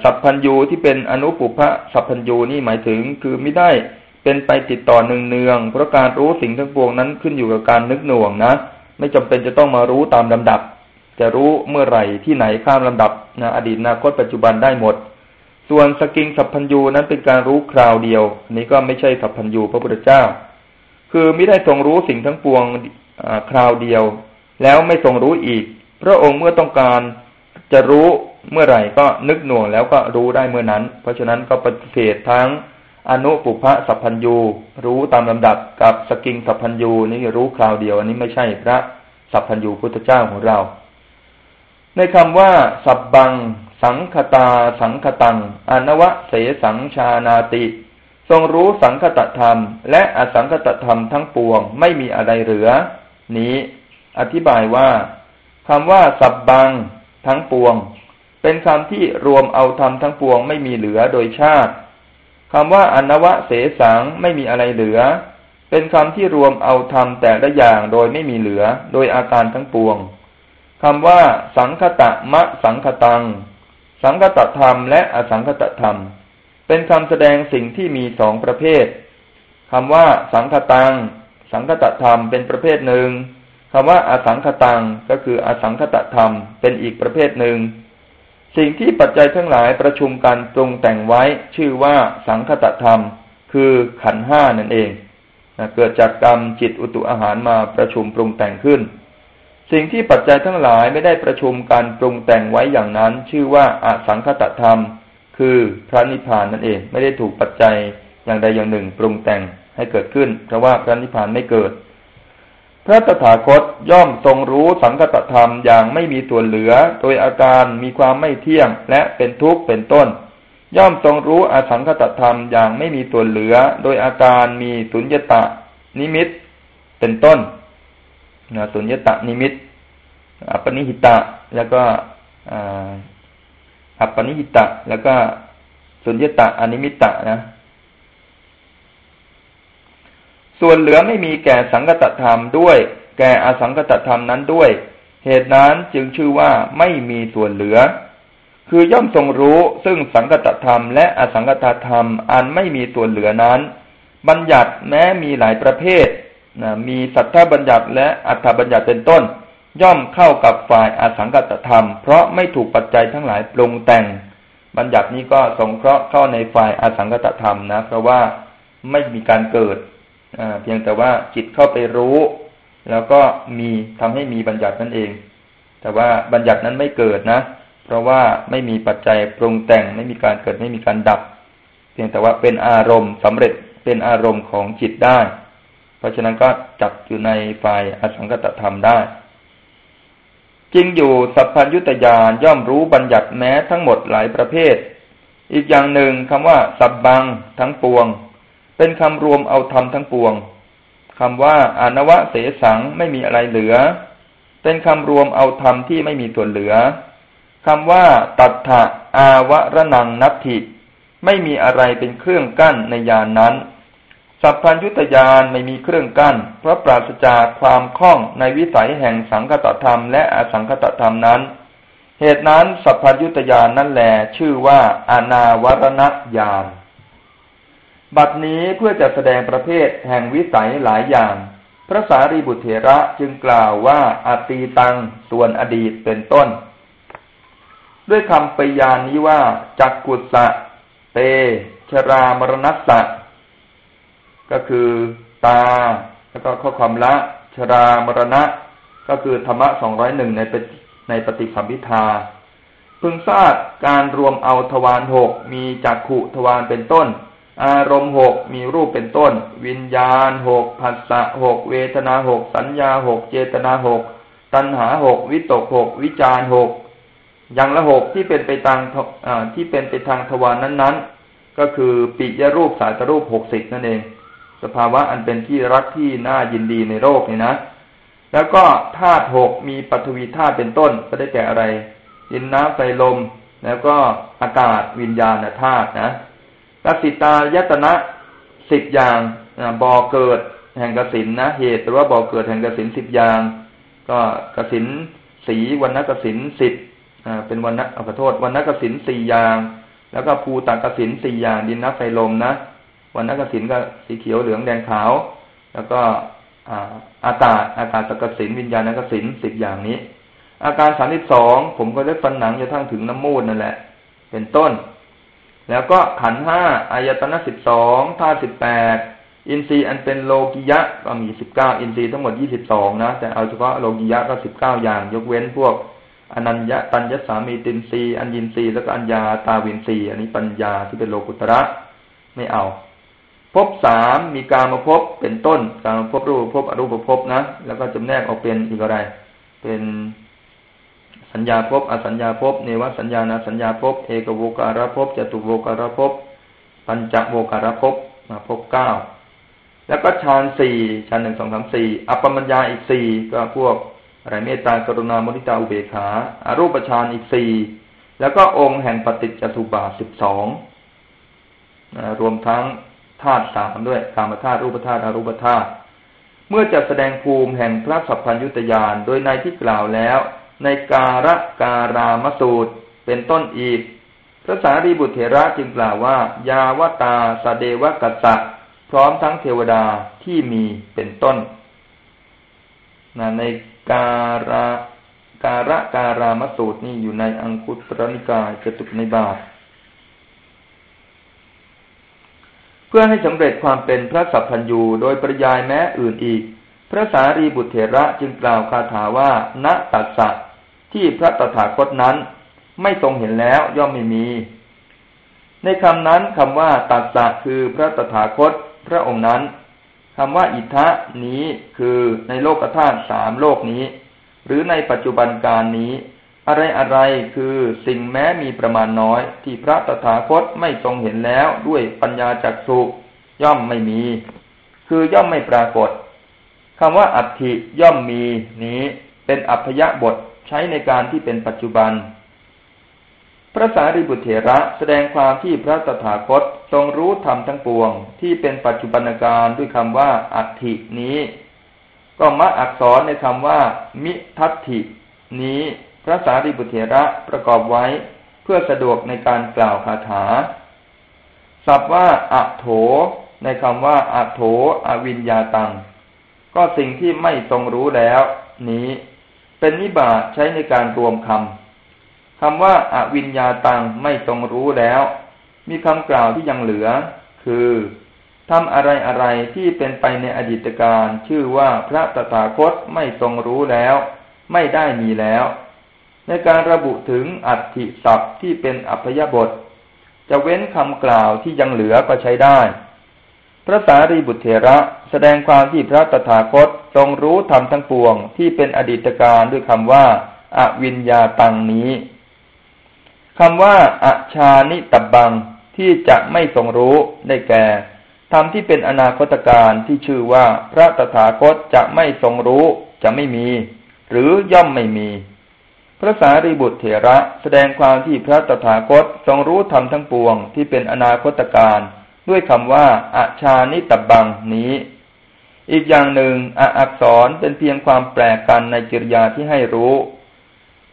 [SPEAKER 1] สัพพัญยูที่เป็นอนุปุพะสัพพัญยูนี่หมายถึง คือไม่ได้เป็นไปติดต่อเนืองๆเพราะการรู้สิ่งทั้งปวงนั้นขึ้นอยู่กับการนึกหน่วงนะไม่จำเป็นจะต้องมารู้ตามลำดับ จะรู้เมื่อไหร่ที่ไหนข้ามลำดับนะอดีตอนาคตปัจจุบันได้หมด ส่วนสกิงสัพพัญญูนั้นเป็นการรู้คราวเดียว นี้ก็ไม่ใช่สัพพัญญูพระพุทธเจ้า คือไม่ได้ทรงรู้สิ่งทั้งปวงคราวเดียว แล้วไม่ทรงรู้อีก พระองค์เมื่อต้องการจะรู้ เมื่อไหร่ก็นึกหน่วงแล้วก็รู้ได้เมื่อนั้น เพราะฉะนั้นก็ปฏิเสธทั้งอนุปุพะสัพพัญญูรู้ตามลำดับกับสกิงสัพพัญญูนี่รู้คราวเดียว อันนี้ไม่ใช่พระสัพพัญญูพุทธเจ้าของเรา ในคำว่าสับบัง สังคตา สังคตังอนวะเสสังชานาติ ทรงรู้สังคตธรรม และอสังคตธรรมทั้งปวงไม่มีอะไรเหลือ นี้ อธิบายว่าคำว่าสับบังทั้งปวง เป็นคำที่รวมเอาธรรมทั้งปวงไม่มีเหลือโดยชาติคำว่าอนวะเสสังไม่มีอะไรเหลือ เป็นคำที่รวมเอาธรรมแต่ละอย่างโดยไม่มีเหลือ โดยอาการทั้งปวงคำว่า สังคตะมะสังคตัง สังคตธรรมและอสังคตธรรม เป็นคำแสดงสิ่งที่มีสองประเภทคำว่า สังคตัง สังคตธรรมเป็นประเภทหนึ่งคำว่าอสังคตังก็คืออสังคตธรรมเป็นอีกประเภทหนึ่ง สิ่งที่ปัจจัยทั้งหลายประชุมกันปรุงแต่งไว้ชื่อว่าสังคตธรรม คือขันห้านั่นเองเกิดจากกรรมจิตอุตุอาหารมาประชุมปรุงแต่งขึ้น สิ่งที่ปัจจัยทั้งหลายไม่ได้ประชุมการปรุงแต่งไว้อย่างนั้น ชื่อว่าอสังคตธรรม คือพระนิพพานนั่นเอง ไม่ได้ถูกปัจจัยอย่างใดอย่างหนึ่งปรุงแต่งให้เกิดขึ้น เพราะว่าพระนิพพานไม่เกิด ระตถาคตย่อมทรงรู้สังคตธรรมอย่างไม่มีตัวเหลือ โดยอาการมีความไม่เที่ยงและเป็นทุกข์เป็นต้น ย่อมทรงรู้อสังคตธรรมอย่างไม่มีตัวเหลือ โดยอาการมีสุญญตานิมิต เป็นต้นนะสุญญตานิมิตอัปนิหิตะแล้วก็อัปปนิหิตะแล้วก็สุญญตะอนิมิตะนะ ส่วนเหลือไม่มีแก่สังกตธรรมด้วย แก่อสังกตธรรมนั้นด้วย เหตุนั้นจึงชื่อว่าไม่มีส่วนเหลือ คือย่อมทรงรู้ซึ่งสังกตธรรมและอสังกตธรรมอันไม่มีส่วนเหลือนั้น บัญญัติแม้มีหลายประเภทนะมีสัทธบัญญัติและอัฏฐบัญญัติเป็นต้น ย่อมเข้ากับฝ่ายอสังกัตธรรม เพราะไม่ถูกปัจจัยทั้งหลายปรุงแต่ง บัญญัตินี้ก็สงเคราะห์เข้าในฝ่ายอสังกัตธรรมนะ เพราะว่าไม่มีการเกิด เพียงแต่ว่าจิตเข้าไปรู้ แล้วก็มีทำให้มีบัญญัตินั่นเอง แต่ว่าบัญญัตินั้นไม่เกิดนะ เพราะว่าไม่มีปัจจัยปรุงแต่งไม่มีการเกิดไม่มีการดับ เพียงแต่ว่าเป็นอารมณ์สำเร็จเป็นอารมณ์ของจิตได้ เพราะฉะนั้นก็จับอยู่ในฝ่ายอสังกตธรรมได้จริงอยู่สัพพัญยุตยานย่อมรู้บัญญัติแม้ทั้งหมดหลายประเภท อีกอย่างหนึ่งคำว่า สับบัง ทั้งปวง เป็นคำรวมเอาธรรมทั้งปวงคำว่าอานวะเสสังไม่มีอะไรเหลือ เป็นคำรวมเอาธรรมที่ไม่มีตัวนเหลือคำว่า ตัทธะอาวะระนังนัตถิ ไม่มีอะไรเป็นเครื่องกั้นในยานนั้น สัพพัญยุตยานไม่มีเครื่องกั้น เพราะปราศจากความคล่องในวิสัยแห่งสังคตธรรมและอสังคตธรรมนั้น เหตุนั้นสัพพัญยุตยานนั่นแหลชื่อว่า อนาวรณญาณ บัดนี้เพื่อจะแสดงประเภทแห่งวิสัยหลายอย่าง พระสารีบุตรเถระจึงกล่าวว่าอาตีตังส่วนอดีตเป็นต้น ด้วยคำปยานนี้ว่า จักกุสะ เต ชรามรณัสสะ ก็คือตา แล้วก็ข้อความละ ชรามรณะ ก็คือธรรมะสองร้อยหนึ่งในในปฏิสัมพิทาพึงทราบการรวมเอาทวารหกมีจักขุทวารเป็นต้น อารมณ์หกมีรูปเป็นต้น วิญญาณหกผัสสะหกเวทนาหกสัญญาหกเจตนาหกตัณหาหกวิตกหกวิจารหกอย่างละหกที่เป็นไปทางที่เป็นไปทางทวารนั้นๆ ก็คือปิยรูปสายตรูปหกสิบนั่นเอง สภาวะอันเป็นที่รักที่น่ายินดีในโลกนี่นะ แล้วก็ธาตุหกมีปฐวีธาตุเป็นต้นก็ได้แก่อะไรดินน้ำไฟลม แล้วก็อากาศวิญญาณธาตุนะ กสิตายตนะสิบอย่างบ่อเกิดแห่งกสินนะเหตุหรือว่าบ่อเกิดแห่งกสินสิบอย่าง ก็กสินสีวันนักสินสิบเป็นวันนักขอโทษวันนักสินสี่อย่าง แล้วก็ภูตากสินสี่อย่างดินน้ำไฟลมนะวันนักสินก็สีเขียวเหลืองแดงขาว แล้วก็อากาศอากาศตกสินวิญญาณกสินสิบอย่างนี้ อาการสามสิบสองผมก็เล็บฟันหนังจะทั้งถึงน้ำมูดนั่นแหละ เป็นต้น แล้วก็ขันห้าอายตนะสิบสองธาตุสิบแปดอินทรีย์อันเป็นโลกิยะก็มีสิบเก้าอินทรีย์ทั้งหมดยี่สิบสองนะแต่เอาเฉพาะโลกิยะก็สิบเก้าอย่าง ยกเว้นพวกอนัญญาตัญญสามีตินทรีย์อัญญินทรีย์แล้วก็อัญญาตาวินทรีย์อันนี้ปัญญาที่เป็นโลกุตระไม่เอาพบสามมีการมาพบเป็นต้น การมาพบรูปพบอรูปพบนะ แล้วก็จำแนกออกเป็นอีกอะไร เป็น สัญญาภพอสัญญาภพเนวสัญญาณสัญญาภพเอกโวการภพจตุโวการภพปัญจโวการภพมาภพเก้าแล้วก็ฌานสี่ฌานหนึ่งสองสามสี่อัปปมัญญาอีกสี่ก็พวกอะไรเมตตากรุณามุทิตาอุเบกขาอารูปฌานอีกสี่แล้วก็องค์แห่งปฏิจจทุบาสิบสองรวมทั้งธาตุสามด้วยกามธาตุรูปธาตุอารูปธาตุเมื่อจะแสดงภูมิแห่งพระสัพพัญยุตยานโดยในที่กล่าวแล้ว ในการะการามสูตรเป็นต้นอีก พระสารีบุตรเถระจึงกล่าวว่า ยาวตาสเดวกัสสะพร้อมทั้งเทวดาที่มีเป็นต้นนะในการะการะการามสูตรนี่อยู่ในอังคุตรนิกายจตุในบาท เพื่อให้สำเร็จความเป็นพระสัพพัญญูโดยปริยายแม้อื่นอีก พระสารีบุตรเถระจึงกล่าวคาถาว่าณตัสสะ ที่พระตถาคตนั้น ไม่ทรงเห็นแล้วย่อมไม่มี ในคำนั้นคำว่าตัสสะคือพระตถาคตพระองค์นั้นคำว่าอิทะนี้คือในโลกธาตุสามโลกนี้ หรือในปัจจุบันการนี้ อะไรอะไรคือสิ่งแม้มีประมาณน้อย ที่พระตถาคตไม่ทรงเห็นแล้วด้วยปัญญาจักสุย่อมไม่มี คือย่อมไม่ปรากฏคำว่าอัติย่อมมีนี้เป็นอัพยบท ใช้ในการที่เป็นปัจจุบัน พระสารีบุตรเถระแสดงความที่พระตถาคตทรงรู้ธรรมทั้งปวง ที่เป็นปัจจุบันการด้วยคำว่าอัตถินี้ ก็มะอักษรในคำว่า มิทัตถินี้พระสารีบุตรเถระประกอบไว้เพื่อสะดวกในการกล่าวคาถาศัพท์ว่าอัโถ ในคำว่าอัโถอวินยาตัง ก็สิ่งที่ไม่ทรงรู้แล้ว นี้ เป็นนิบาตใช้ในการรวมคำคำว่าอาวิญญาตังไม่ทรงรู้แล้ว มีคำกล่าวที่ยังเหลือ คือทำอะไรอะไรที่เป็นไปในอดีตการชื่อว่าพระตถาคตไม่ทรงรู้แล้ว ไม่ได้มีแล้ว ในการระบุถึงอัตถิศัพท์ที่เป็นอัพยบท จะเว้นคำกล่าวที่ยังเหลือก็ใช้ได้ พระสารีบุตรเถระแสดงความที่พระตถาคต รงรู้ธรรมทั้งปวง ที่เป็นอดีตการด้วยคำว่าอวิญญาตังนี้คำว่าอาชานิตบังที่จะไม่ทรงรู้ได้แก่ธรรมที่เป็นอนาคตการที่ชื่อว่าพระตถาคตจะไม่ทรงรู้จะไม่มี หรือย่อมไม่มี พระสารีบุตรเถระแสดงความที่พระตถาคตทรงรู้ธรรมทั้งปวงที่เป็นอนาคตการด้วยคำว่าอาชานิตบังนี้ อีกอย่างหนึ่งออักษรเป็นเพียงความแปลกกันในกิริยาที่ให้รู้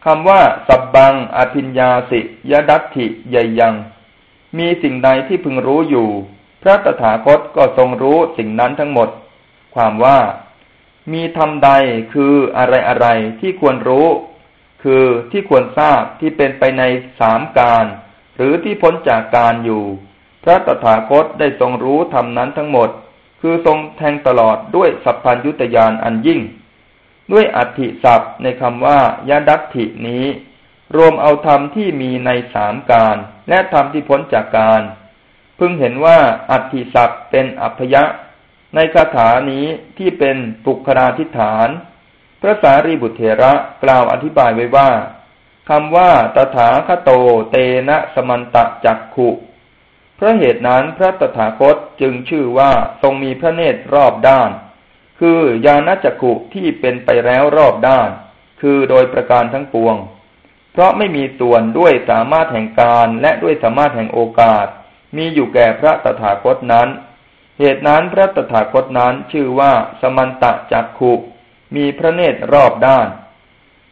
[SPEAKER 1] คำว่า สับบัง อภิญญาสิยดัตถิใหญ่ยัง มีสิ่งใดที่พึงรู้อยู่ พระตถาคตก็ทรงรู้สิ่งนั้นทั้งหมด ความว่า มีธรรมใดคืออะไรอะไรที่ควรรู้ คือที่ควรทราบที่เป็นไปในสามการ หรือที่พ้นจากการอยู่ พระตถาคตได้ทรงรู้ธรรมนั้นทั้งหมด คือทรงแทงตลอดด้วยสัพพัญยุตยานอันยิ่ง ด้วยอัติศัพท์ในคำว่ายาดัตถินี้ รวมเอาธรรมที่มีในสามการ และธรรมที่พ้นจากการ พึงเห็นว่าอัติศัพท์เป็นอัพยะ ในคาถานี้ที่เป็นปุคราธิฐาน พระสารีบุตรเถระกล่าวอธิบายไว้ว่าคำว่าตถาคโตเตนะสมันตะจักขุ เพราะเหตุนั้นพระตถาคตจึงชื่อว่าทรงมีพระเนตรรอบด้าน คือญาณจักขุที่เป็นไปแล้วรอบด้าน คือโดยประการทั้งปวง เพราะไม่มีส่วนด้วยสามารถแห่งการและด้วยสามารถแห่งโอกาส มีอยู่แก่พระตถาคตนั้น เหตุนั้นพระตถาคตนั้นชื่อว่าสมันตะจักขุมีพระเนตรรอบด้าน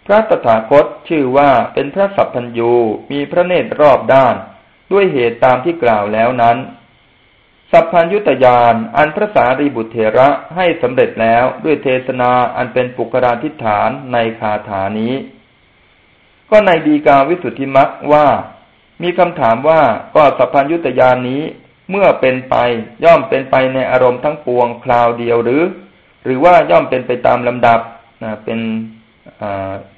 [SPEAKER 1] พระตถาคตชื่อว่าเป็นพระสัพพัญญูมีพระเนตรรอบด้าน ด้วยเหตุตามที่กล่าวแล้วนั้น สัพพัญยุตยานอันพระสารีบุตรเถระให้สำเร็จแล้วด้วยเทศนาอันเป็นปุกราธิฐานในคาถานี้ ก็ในดีกาวิสุทธิมักว่า มีคำถามว่าก็สัพพัญยุตยานนี้เมื่อเป็นไปย่อมเป็นไปในอารมณ์ทั้งปวงคราวเดียวหรือ หรือว่าย่อมเป็นไปตามลำดับนะเป็น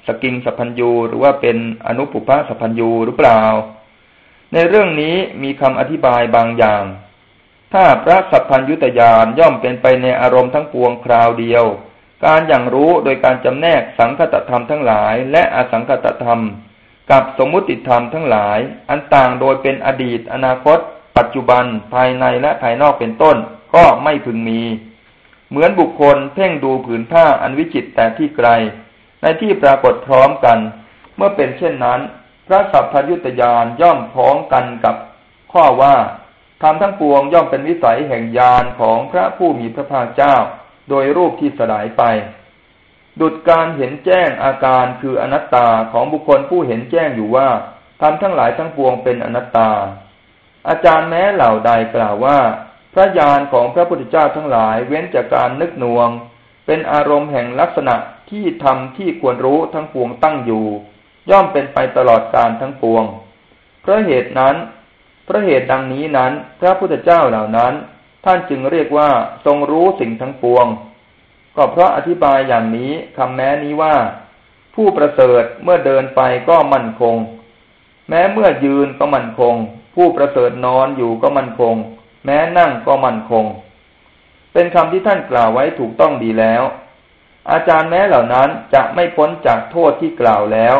[SPEAKER 1] สกิงสัพพัญญูหรือว่าเป็นอนุปุพะสัพพัญญูหรือเปล่า ในเรื่องนี้มีคำอธิบายบางอย่าง ถ้าพระสัพพัญยุตยานย่อมเป็นไปในอารมณ์ทั้งปวงคราวเดียว การอย่างรู้โดยการจำแนกสังคตธรรมทั้งหลาย และอสังคตธรรม กับสมมุติธรรมทั้งหลาย อันต่างโดยเป็นอดีต อนาคต ปัจจุบัน ภายในและภายนอกเป็นต้น ก็ไม่พึงมี เหมือนบุคคลเพ่งดูผืนผ้าอันวิจิตแต่ที่ไกล ในที่ปรากฏพร้อมกัน เมื่อเป็นเช่นนั้น พระสัพพยุตยานย่อมพ้องกันกับข้อว่าทำทั้งปวงย่อมเป็นวิสัยแห่งญาณของพระผู้มีพระภาคเจ้า โดยรูปที่สลายไป ดุดการเห็นแจ้งอาการคืออนัตตาของบุคคลผู้เห็นแจ้งอยู่ว่าทำทั้งหลายทั้งปวงเป็นอนัตตา อาจารย์แม้เหล่าใดกล่าวว่า พระญาณของพระพุทธเจ้าทั้งหลายเว้นจากการนึกนวง เป็นอารมณ์แห่งลักษณะที่ทำที่ควรรู้ทั้งปวงตั้งอยู่ ย่อมเป็นไปตลอดการทั้งปวง เพราะเหตุนั้น เพราะเหตุดังนี้นั้น พระพุทธเจ้าเหล่านั้น ท่านจึงเรียกว่าทรงรู้สิ่งทั้งปวง ก็เพราะอธิบายอย่างนี้คำแม้นี้ว่า ผู้ประเสริฐเมื่อเดินไปก็มั่นคง แม้เมื่อยืนก็มั่นคง ผู้ประเสริฐนอนอยู่ก็มั่นคง แม้นั่งก็มั่นคง เป็นคำที่ท่านกล่าวไว้ถูกต้องดีแล้ว อาจารย์แม้เหล่านั้นจะไม่พ้นจากโทษที่กล่าวแล้ว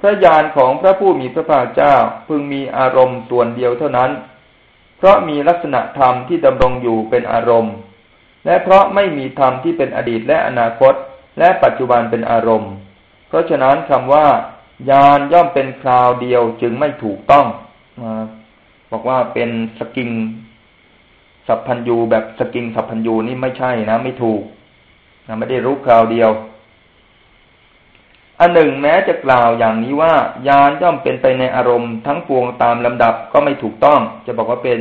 [SPEAKER 1] พระญาณของพระผู้มีพระภาคเจ้าพึงมีอารมณ์ส่วนเดียวเท่านั้น เพราะมีลักษณะธรรมที่ดำรงอยู่เป็นอารมณ์ และเพราะไม่มีธรรมที่เป็นอดีตและอนาคต และปัจจุบันเป็นอารมณ์ เพราะฉะนั้นคำว่าญาณย่อมเป็นคราวเดียวจึงไม่ถูกต้องบอกว่าเป็นสกิงสัพพัญยูแบบสกิงสัพพัญยูนี่ไม่ใช่นะ ไม่ถูกนะไม่ได้รู้คราวเดียว อันหนึ่งแม้จะกล่าวอย่างนี้ว่ายานย่อมเป็นไปในอารมณ์ทั้งปวงตามลำดับก็ไม่ถูกต้อง จะบอกว่าเป็น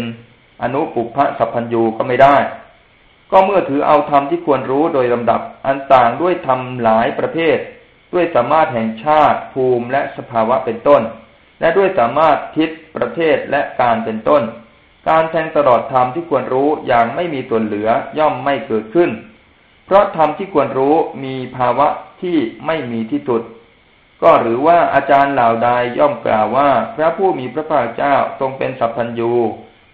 [SPEAKER 1] อนุปุพะสัพพัญยูก็ไม่ได้ ก็เมื่อถือเอาธรรมที่ควรรู้โดยลำดับ อันต่างด้วยธรรมหลายประเภท ด้วยสามารถแห่งชาติภูมิและสภาวะเป็นต้น และด้วยสามารถทิศประเทศและการเป็นต้น การแทงตลอดธรรมที่ควรรู้อย่างไม่มีตัวเหลือย่อมไม่เกิดขึ้น เพราะธรรมที่ควรรู้มีภาวะ ที่ไม่มีที่สุด ก็หรือว่าอาจารย์เหล่าใดย่อมกล่าวว่า พระผู้มีพระภาคเจ้าทรงเป็นสัพพัญญู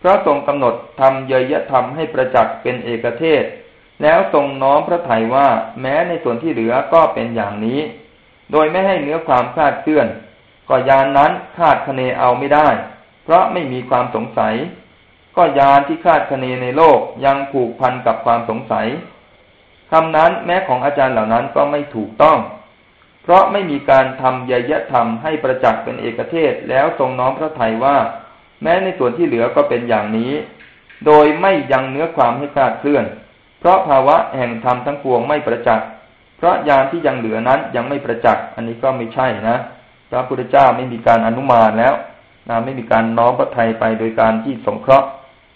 [SPEAKER 1] พระทรงกำหนดทำเยยธรรมให้ประจักษ์เป็นเอกเทศ แล้วทรงน้อมพระทัยว่าแม้ในส่วนที่เหลือก็เป็นอย่างนี้ โดยไม่ให้เนื้อความคลาดเคลื่อน ก็ยานนั้นคาดคะเนเอาไม่ได้ เพราะไม่มีความสงสัย ก็ยานที่คาดคะเนในโลกยังผูกพันกับความสงสัย คำนั้นแม้ของอาจารย์เหล่านั้นก็ไม่ถูกต้อง เพราะไม่มีการทำยยธรรมให้ประจักษ์เป็นเอกเทศแล้วทรงน้อมพระทัยว่า แม้ในส่วนที่เหลือก็เป็นอย่างนี้ โดยไม่ยังเนื้อความให้คลาดเคลื่อน เพราะภาวะแห่งธรรมทั้งปวงไม่ประจักษ์เพราะยานที่ยังเหลือนั้นยังไม่ประจักษ์อันนี้ก็ไม่ใช่นะพระพุทธเจ้าไม่มีการอนุมานแล้วนะไม่มีการน้อมพระทัยไปโดยการที่สงเคราะห์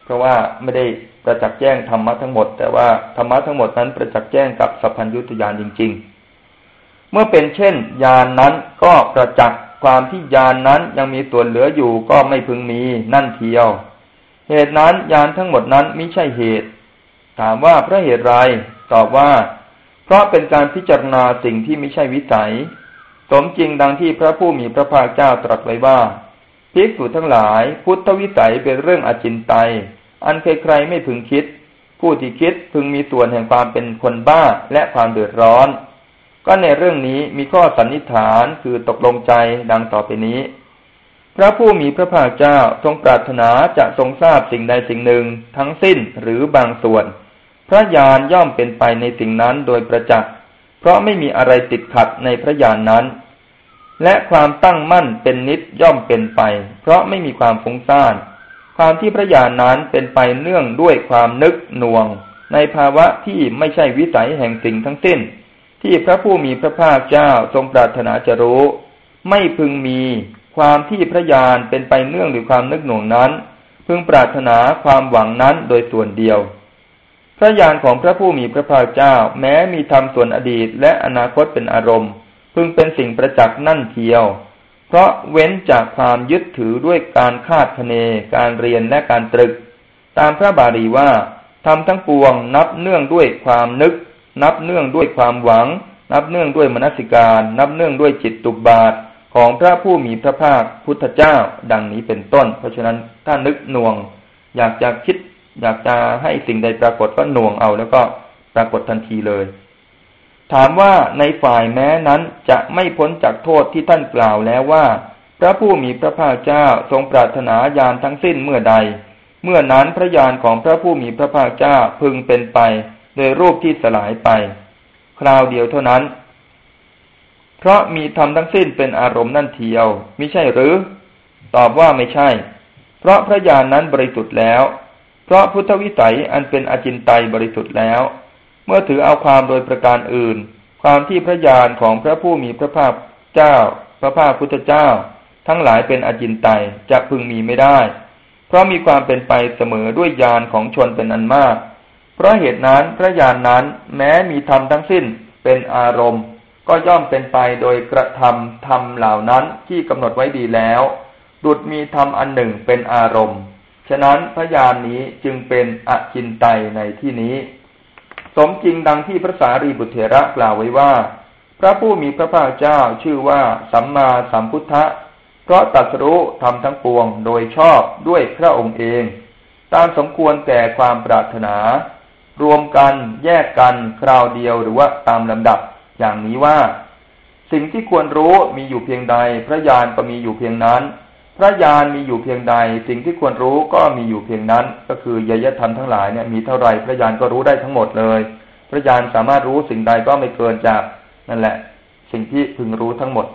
[SPEAKER 1] เพราะว่าไม่ได้ ประจักษ์แจ้งธรรมะทั้งหมด แต่ว่าธรรมะทั้งหมดนั้นประจักษ์แจ้งกับสัพพัญญุตยานจริง ๆ เมื่อเป็นเช่นยานนั้นก็ประจักษ์ความที่ยานนั้นยังมีส่วนเหลืออยู่ก็ไม่พึงมีนั่นเทียว เหตุนั้นยานทั้งหมดนั้นไม่ใช่เหตุ ถามว่าเพราะเหตุไรตอบว่า เพราะเป็นการพิจารณาสิ่งที่ไม่ใช่วิสัย สมจริงดังที่พระผู้มีพระภาคเจ้าตรัสไว้ว่าภิกษุทั้งหลาย พุทธวิสัยเป็นเรื่องอจินไตย อันใครๆไม่พึงคิด ผู้ที่คิดพึงมีส่วนแห่งความเป็นคนบ้าและความเดือดร้อน ก็ในเรื่องนี้มีข้อสันนิษฐานคือตกลงใจดังต่อไปนี้ พระผู้มีพระภาคเจ้าทรงปรารถนาจะทรงทราบสิ่งใดสิ่งหนึ่งทั้งสิ้นหรือบางส่วน พระญาณย่อมเป็นไปในสิ่งนั้นโดยประจักษ์เพราะไม่มีอะไรติดขัดในพระญาณนนั้นและความตั้งมั่นเป็นนิดย่อมเป็นไป เพราะไม่มีความฟุ้งซ่าน ความที่พระญาณนั้นเป็นไปเนื่องด้วยความนึกหน่วง ในภาวะที่ไม่ใช่วิสัยแห่งสิ่งทั้งสิ้น ที่พระผู้มีพระภาคเจ้าทรงปรารถนาจะรู้ ไม่พึงมีความที่พระญาณเป็นไปเนื่องด้วยความนึกหน่วงนั้น พึงปรารถนาความหวังนั้นโดยส่วนเดียว พระญาณของพระผู้มีพระภาคเจ้า แม้มีธรรมส่วนอดีตและอนาคตเป็นอารมณ์ พึงเป็นสิ่งประจักษ์นั่นเทียว เพราะเว้นจากความยึดถือด้วยการคาดคะเน การเรียนและการตรึก ตามพระบาลีว่าทำทั้งปวงนับเนื่องด้วยความนึก นับเนื่องด้วยความหวัง นับเนื่องด้วยมนสิการ นับเนื่องด้วยจิตตุบาทของพระผู้มีพระภาคพุทธเจ้าดังนี้เป็นต้น เพราะฉะนั้นถ้านึกหน่วง อยากจะคิด อยากจะให้สิ่งใดปรากฏก็หน่วงเอาแล้วก็ปรากฏทันทีเลย ถามว่าในฝ่ายแม้นั้นจะไม่พ้นจากโทษที่ท่านกล่าวแล้วว่า พระผู้มีพระภาคเจ้าทรงปรารถนาญาณทั้งสิ้นเมื่อใด เมื่อนั้นพระญาณของพระผู้มีพระภาคเจ้าพึงเป็นไป โดยรูปที่สลายไป คราวเดียวเท่านั้น เพราะมีธรรมทั้งสิ้นเป็นอารมณ์นั่นเทียวมิใช่หรือ ตอบว่าไม่ใช่ เพราะพระญาณนนั้นบริสุทธิ์แล้ว เพราะพุทธวิสัยอันเป็นอจินไตยบริสุทธิ์แล้ว เมื่อถือเอาความโดยประการอื่น ความที่พระญาณของพระผู้มีพระภาคเจ้า พระภาคพุทธเจ้า ทั้งหลายเป็นอจินไตยจะพึงมีไม่ได้ เพราะมีความเป็นไปเสมอด้วยญาณของชนเป็นอันมาก เพราะเหตุนั้นพระญาณนนั้นแม้มีธรรมทั้งสิ้นเป็นอารมณ์ ก็ย่อมเป็นไปโดยกระทำธรรมเหล่านั้นที่กำหนดไว้ดีแล้ว ดุดมีธรรมอันหนึ่งเป็นอารมณ์ ฉะนั้นพระญาณนนี้จึงเป็นอจินไตยในที่นี้ สมจริงดังที่พระสารีบุตรเถระกล่าวไว้ว่า พระผู้มีพระภาคเจ้าชื่อว่าสัมมาสัมพุทธะ เพราะตัดรู้ทำทั้งปวงโดยชอบด้วยพระองค์เอง ตามสมควรแก่ความปรารถนา รวมกันแยกกันคราวเดียวหรือว่าตามลำดับอย่างนี้ว่า สิ่งที่ควรรู้มีอยู่เพียงใดพระญาณก็มีอยู่เพียงนั้น พระญาณมีอยู่เพียงใด สิ่งที่ควรรู้ก็มีอยู่เพียงนั้น ก็คือยยธรรมทั้งหลายเนี่ยมีเท่าไรพระญาณก็รู้ได้ทั้งหมดเลย พระญาณสามารถรู้สิ่งใดก็ไม่เกินจากนั่นแหละ สิ่งที่พึงรู้ทั้งหมด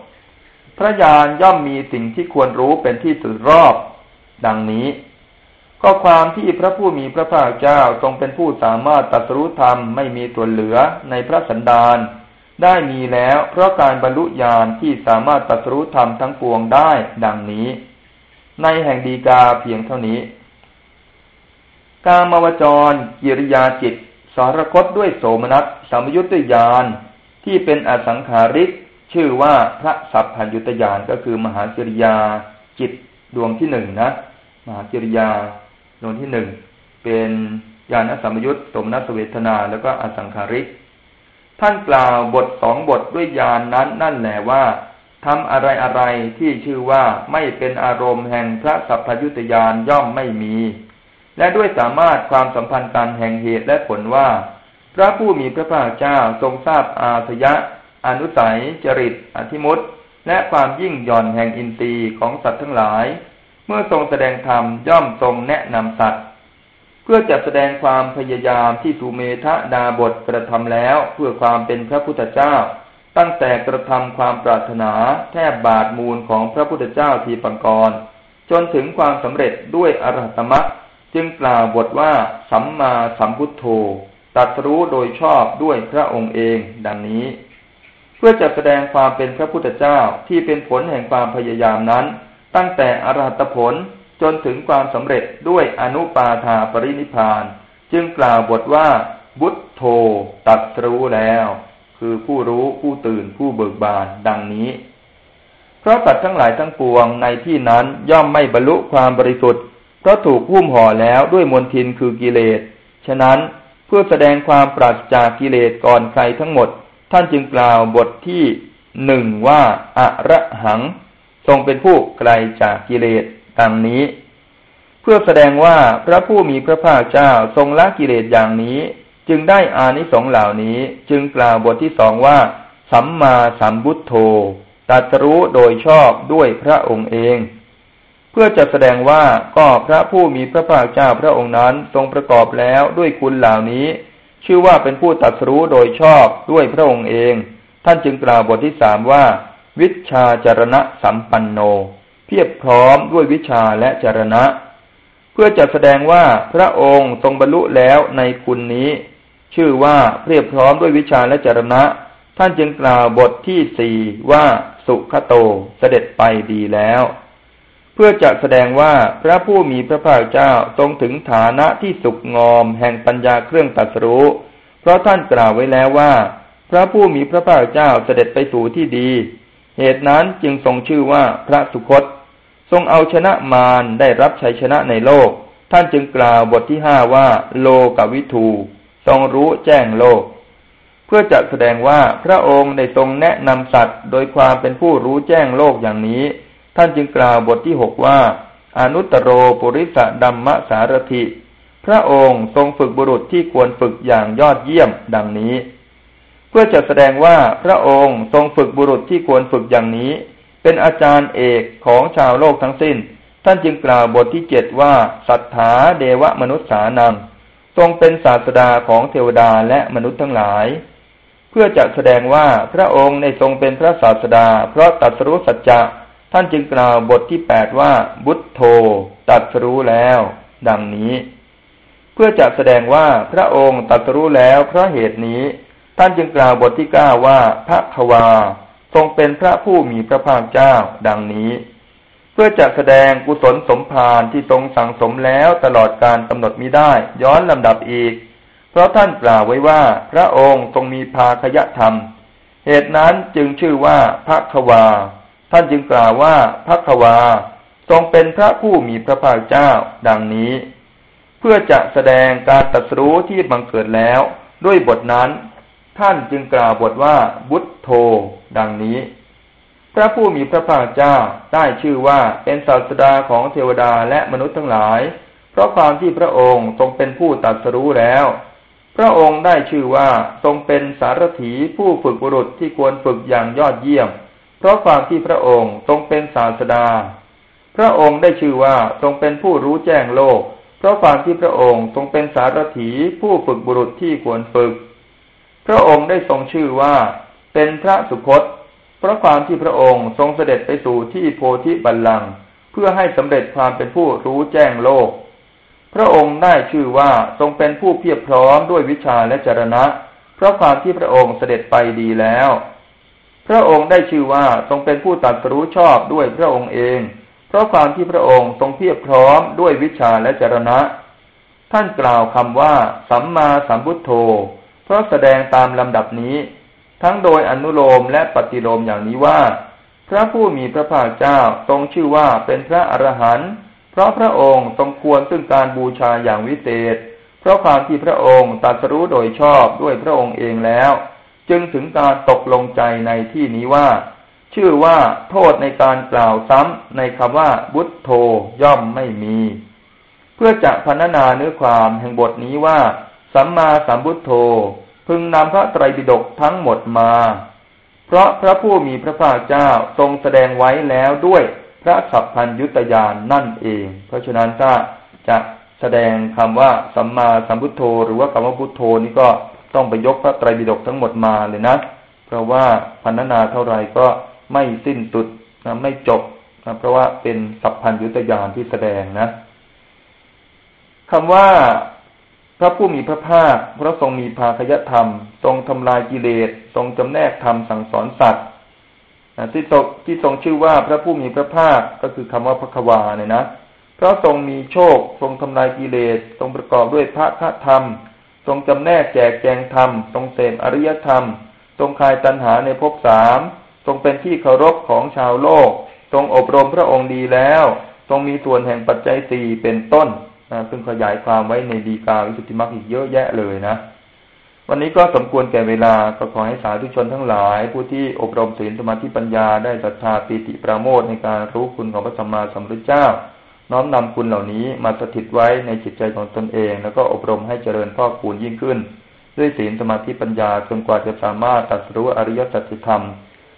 [SPEAKER 1] พระญาณย่อมมีสิ่งที่ควรรู้เป็นที่สุดรอบ ดังนี้ ก็ความที่พระผู้มีพระภาคเจ้าทรงเป็นผู้สามารถตัดรู้ธรรมไม่มีตัวเหลือในพระสันดานได้มีแล้ว เพราะการบรรลุญาณที่สามารถตัดรู้ธรรมทั้งปวงได้ ดังนี้ ในแห่งดีกาเพียงเท่านี้ กามวจร กิริยาจิต สารคตด้วยโสมนัสสามยุตยานที่เป็นอสังขาริก ชื่อว่าพระสัพพัญยุตยานก็คือมหากิริยาจิตดวงที่หนึ่งนะ มหากิริยาดวงที่หนึ่งเป็นญาณสัมยุตสมนัสเวทนาแล้วก็อสังขาริก ท่านกล่าวบทสองบทด้วยญาณนนั้นนั่นแหละว่า ทำอะไรอะไรที่ชื่อว่าไม่เป็นอารมณ์แห่งพระสัพพยุตยานย่อมไม่มี และด้วยสามารถความสัมพันธ์กันแห่งเหตุและผลว่า พระผู้มีพระภาคเจ้าทรงทราบอาสยะ อนุสัย จริต อธิมุตและความยิ่งย่อนแห่งอินทรีย์ของสัตว์ทั้งหลาย เมื่อทรงแสดงธรรมย่อมทรงแนะนำสัตว์ เพื่อจะแสดงความพยายามที่สุเมธะดาบทกระทำแล้วเพื่อความเป็นพระพุทธเจ้า ตั้งแต่กระทำความปรารถนาแทบบาทมูลของพระพุทธเจ้าทีปังกร จนถึงความสำเร็จด้วยอรหัตมรรคจึงกล่าวบทว่าสัมมาสัมพุทโธตัดรู้โดยชอบด้วยพระองค์เอง ดังนี้ เพื่อจะแสดงความเป็นพระพุทธเจ้าที่เป็นผลแห่งความพยายามนั้น ตั้งแต่อรหัตผลจนถึงความสำเร็จด้วยอนุปาทาปรินิพาน จึงกล่าวบทว่าบุตโธตัดรู้แล้ว คือผู้รู้ผู้ตื่นผู้เบิกบานดังนี้ เพราะตัดทั้งหลายทั้งปวงในที่นั้นย่อมไม่บรรลุความบริสุทธิ์เพราะถูกหุ้มห่อแล้วด้วยมนทินคือกิเลส ฉะนั้นเพื่อแสดงความปราศจากกิเลสก่อนใครทั้งหมด ท่านจึงกล่าวบทที่หนึ่งว่าอะระหัง ทรงเป็นผู้ไกลจากกิเลสดังนี้ เพื่อแสดงว่าพระผู้มีพระภาคเจ้าทรงละกิเลสอย่างนี้ จึงได้อานิสงส์เหล่านี้จึงกล่าวบทที่สองว่า สัมมาสัมบุตโธตัสรู้โดยชอบด้วยพระองค์เอง เพื่อจะแสดงว่าก็พระผู้มีพระภาคเจ้าพระองค์นั้นทรงประกอบแล้วด้วยคุณเหล่านี้ ชื่อว่าเป็นผู้ตัดรู้โดยชอบด้วยพระองค์เอง ท่านจึงกล่าวบทที่สามว่า วิชาจารณะสัมปันโน เพียบพร้อมด้วยวิชาและจารณะ เพื่อจะแสดงว่าพระองค์ทรงบรรลุแล้วในคุณนี้ ชื่อว่าเพียบพร้อมด้วยวิชาและจรณะ ท่านจึงกล่าวบทที่สี่ว่าสุขโตเสด็จไปดีแล้ว เพื่อจะแสดงว่าพระผู้มีพระภาคเจ้าทรงถึงฐานะที่สุขงอมแห่งปัญญาเครื่องตัดสู้ เพราะท่านกล่าวไว้แล้วว่า พระผู้มีพระภาคเจ้าเสด็จไปสู่ที่ดี เหตุนั้นจึงทรงชื่อว่าพระสุคต ทรงเอาชนะมารได้รับชัยชนะในโลก ท่านจึงกล่าวบทที่ห้าว่า โลกวิทู ทรงรู้แจ้งโลก เพื่อจะแสดงว่าพระองค์ได้ทรงแนะนำสัตว์ โดยความเป็นผู้รู้แจ้งโลกอย่างนี้ ท่านจึงกล่าวบทที่หกว่า อนุตตรโรปุริสดัมมะสารถิ พระองค์ทรงฝึกบุรุษที่ควรฝึกอย่างยอดเยี่ยมดังนี้ เพื่อจะแสดงว่าพระองค์ทรงฝึกบุรุษที่ควรฝึกอย่างนี้ เป็นอาจารย์เอกของชาวโลกทั้งสิ้น ท่านจึงกล่าวบทที่เจ็ดว่า สัทธาเดวะมนุษย์สานัง ทรงเป็นศาสดาของเทวดาและมนุษย์ทั้งหลาย เพื่อจะแสดงว่าพระองค์ในทรงเป็นพระศาสดา เพราะตัดสรู้สัจจะท่านจึงกล่าวบทที่แปดว่า บุตโธตัดสรู้แล้ว ดังนี้ เพื่อจะแสดงว่าพระองค์ตัดสรู้แล้วเพราะเหตุนี้ ท่านจึงกล่าวบทที่เก้าว่าพระควา ทรงเป็นพระผู้มีพระภาคเจ้า ดังนี้ พื่อจะแสดงกุศลสมภารที่ทรงสั่งสมแล้วตลอดการกำหนดมิได้ ย้อนลำดับอีก เพราะท่านกล่าวไว้ว่าพระองค์ทรงมีภาคยธรรม เหตุนั้นจึงชื่อว่าพระควา ท่านจึงกล่าวว่าพระควา ทรงเป็นพระผู้มีพระภาคเจ้าดังนี้ เพื่อจะแสดงการตัดสู้ที่บังเกิดแล้ว ด้วยบทนั้น ท่านจึงกล่าวบทว่าบุตโธดังนี้ ระผู้มีพระภาคเจ้าได้ชื่อว่าเป็นศาสดาของเทวดาและมนุษย์ทั้งหลาย เพราะความที่พระองค์ทรงเป็นผู้ตัดสรู้แล้ว พระองค์ได้ชื่อว่าทรงเป็นสารถีผู้ฝึกบุรุษที่ควรฝึกอย่างยอดเยี่ยม เพราะความที่พระองค์ทรงเป็นศาสดา พระองค์ได้ชื่อว่าทรงเป็นผู้รู้แจ้งโลก เพราะความที่พระองค์ทรงเป็นสารถีผู้ฝึกบุรุษที่ควรฝึก พระองค์ได้ทรงชื่อว่าเป็นพระสุคต เพราะความที่พระองค์ทรงเสด็จไปสู่ที่โพธิบัลลังก์เพื่อให้สำเร็จความเป็นผู้รู้แจ้งโลก พระองค์ได้ชื่อว่าทรงเป็นผู้เพียบพร้อมด้วยวิชาและจรณะ เพราะความที่พระองค์เสด็จไปดีแล้ว พระองค์ได้ชื่อว่าทรงเป็นผู้ตัดรู้ชอบด้วยพระองค์เอง เพราะความที่พระองค์ทรงเพียบพร้อมด้วยวิชาและจรณะ ท่านกล่าวคำว่า สัมมาสัมพุทโธ เพราะแสดงตามลำดับนี้ ทั้งโดยอนุโลมและปฏิโลมอย่างนี้ว่า พระผู้มีพระภาคเจ้าทรงชื่อว่าเป็นพระอรหันต์เพราะพระองค์ทรงควรซึ่งการบูชาอย่างวิเศษ เพราะความที่พระองค์ตัดสู้โดยชอบด้วยพระองค์เองแล้ว จึงถึงการตกลงใจในที่นี้ว่า ชื่อว่าโทษในการกล่าวซ้ำในคำว่าบุตโธย่อมไม่มี เพื่อจะพันนาเนื้อความแห่งบทนี้ว่า สัมมาสัมพุทโธ พึงนำพระไตรปิฎกทั้งหมดมา เพราะพระผู้มีพระภาคเจ้าทรงแสดงไว้แล้วด้วยพระสัพพัญยุตยานนั่นเอง เพราะฉะนั้นถ้าจะแสดงคำว่าสัมมาสัมพุทโธ หรือว่าคำว่าพุทโธนี่ก็ต้องไปยกพระไตรปิฎกทั้งหมดมาเลยนะ เพราะว่าพันนาเท่าไรก็ไม่สิ้นสุดนะไม่จบนะเพราะว่าเป็นสัพพัญยุตยานที่แสดงนะคำว่า พระผู้มีพระภาคพระทรงมีภาคยธรรม ทรงทำลายกิเลสทรงจำแนกธรรมสั่งสอนสัตว์ที่ทรงที่ทรงชื่อว่าพระผู้มีพระภาคก็คือคำว่าพระควาเนี่ยนะพระทรงมีโชค ทรงทำลายกิเลสทรงประกอบด้วยพระธรรม ทรงจำแนกแจกแจงธรรม ทรงเสมอริยธรรม ทรงคลายตัณหาในภพสามทรงเป็นที่เคารพของชาวโลก ทรงอบรมพระองค์ดีแล้ว ทรงมีส่วนแห่งปัจจัยสี่เป็นต้น นะซึ่งขยายความไว้ในดีกาวิสุทธิมรรคอีกเยอะแยะเลยนะ วันนี้ก็สมควรแก่เวลาก็ขอให้สาธุชนทั้งหลาย ผู้ที่อบรมศีลสมาธิปัญญาได้ศรัทธาปีติปราโมทในการรู้คุณของพระสัมมาสัมพุทธเจ้า น้อมนำคุณเหล่านี้มาสถิตไว้ในจิตใจของตนเอง แล้วก็อบรมให้เจริญพ่อคูณยิ่งขึ้น ด้วยศีลสมาธิปัญญาจนกว่าจะสามารถตัดรู้อริยสัจธรรม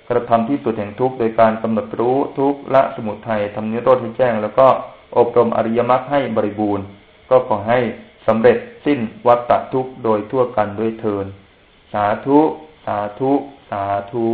[SPEAKER 1] กระทำที่สุดแห่งทุกข์โดยการกำหนดรู้ทุกข์ละสมุทัยทำนิโรธให้แจ้งแล้วก็ อบรมอริยมรรคให้บริบูรณ์ ก็ขอให้สำเร็จสิ้นวัฏฏทุกข์โดยทั่วกันด้วยเทินสาธุ สาธุ สาธุ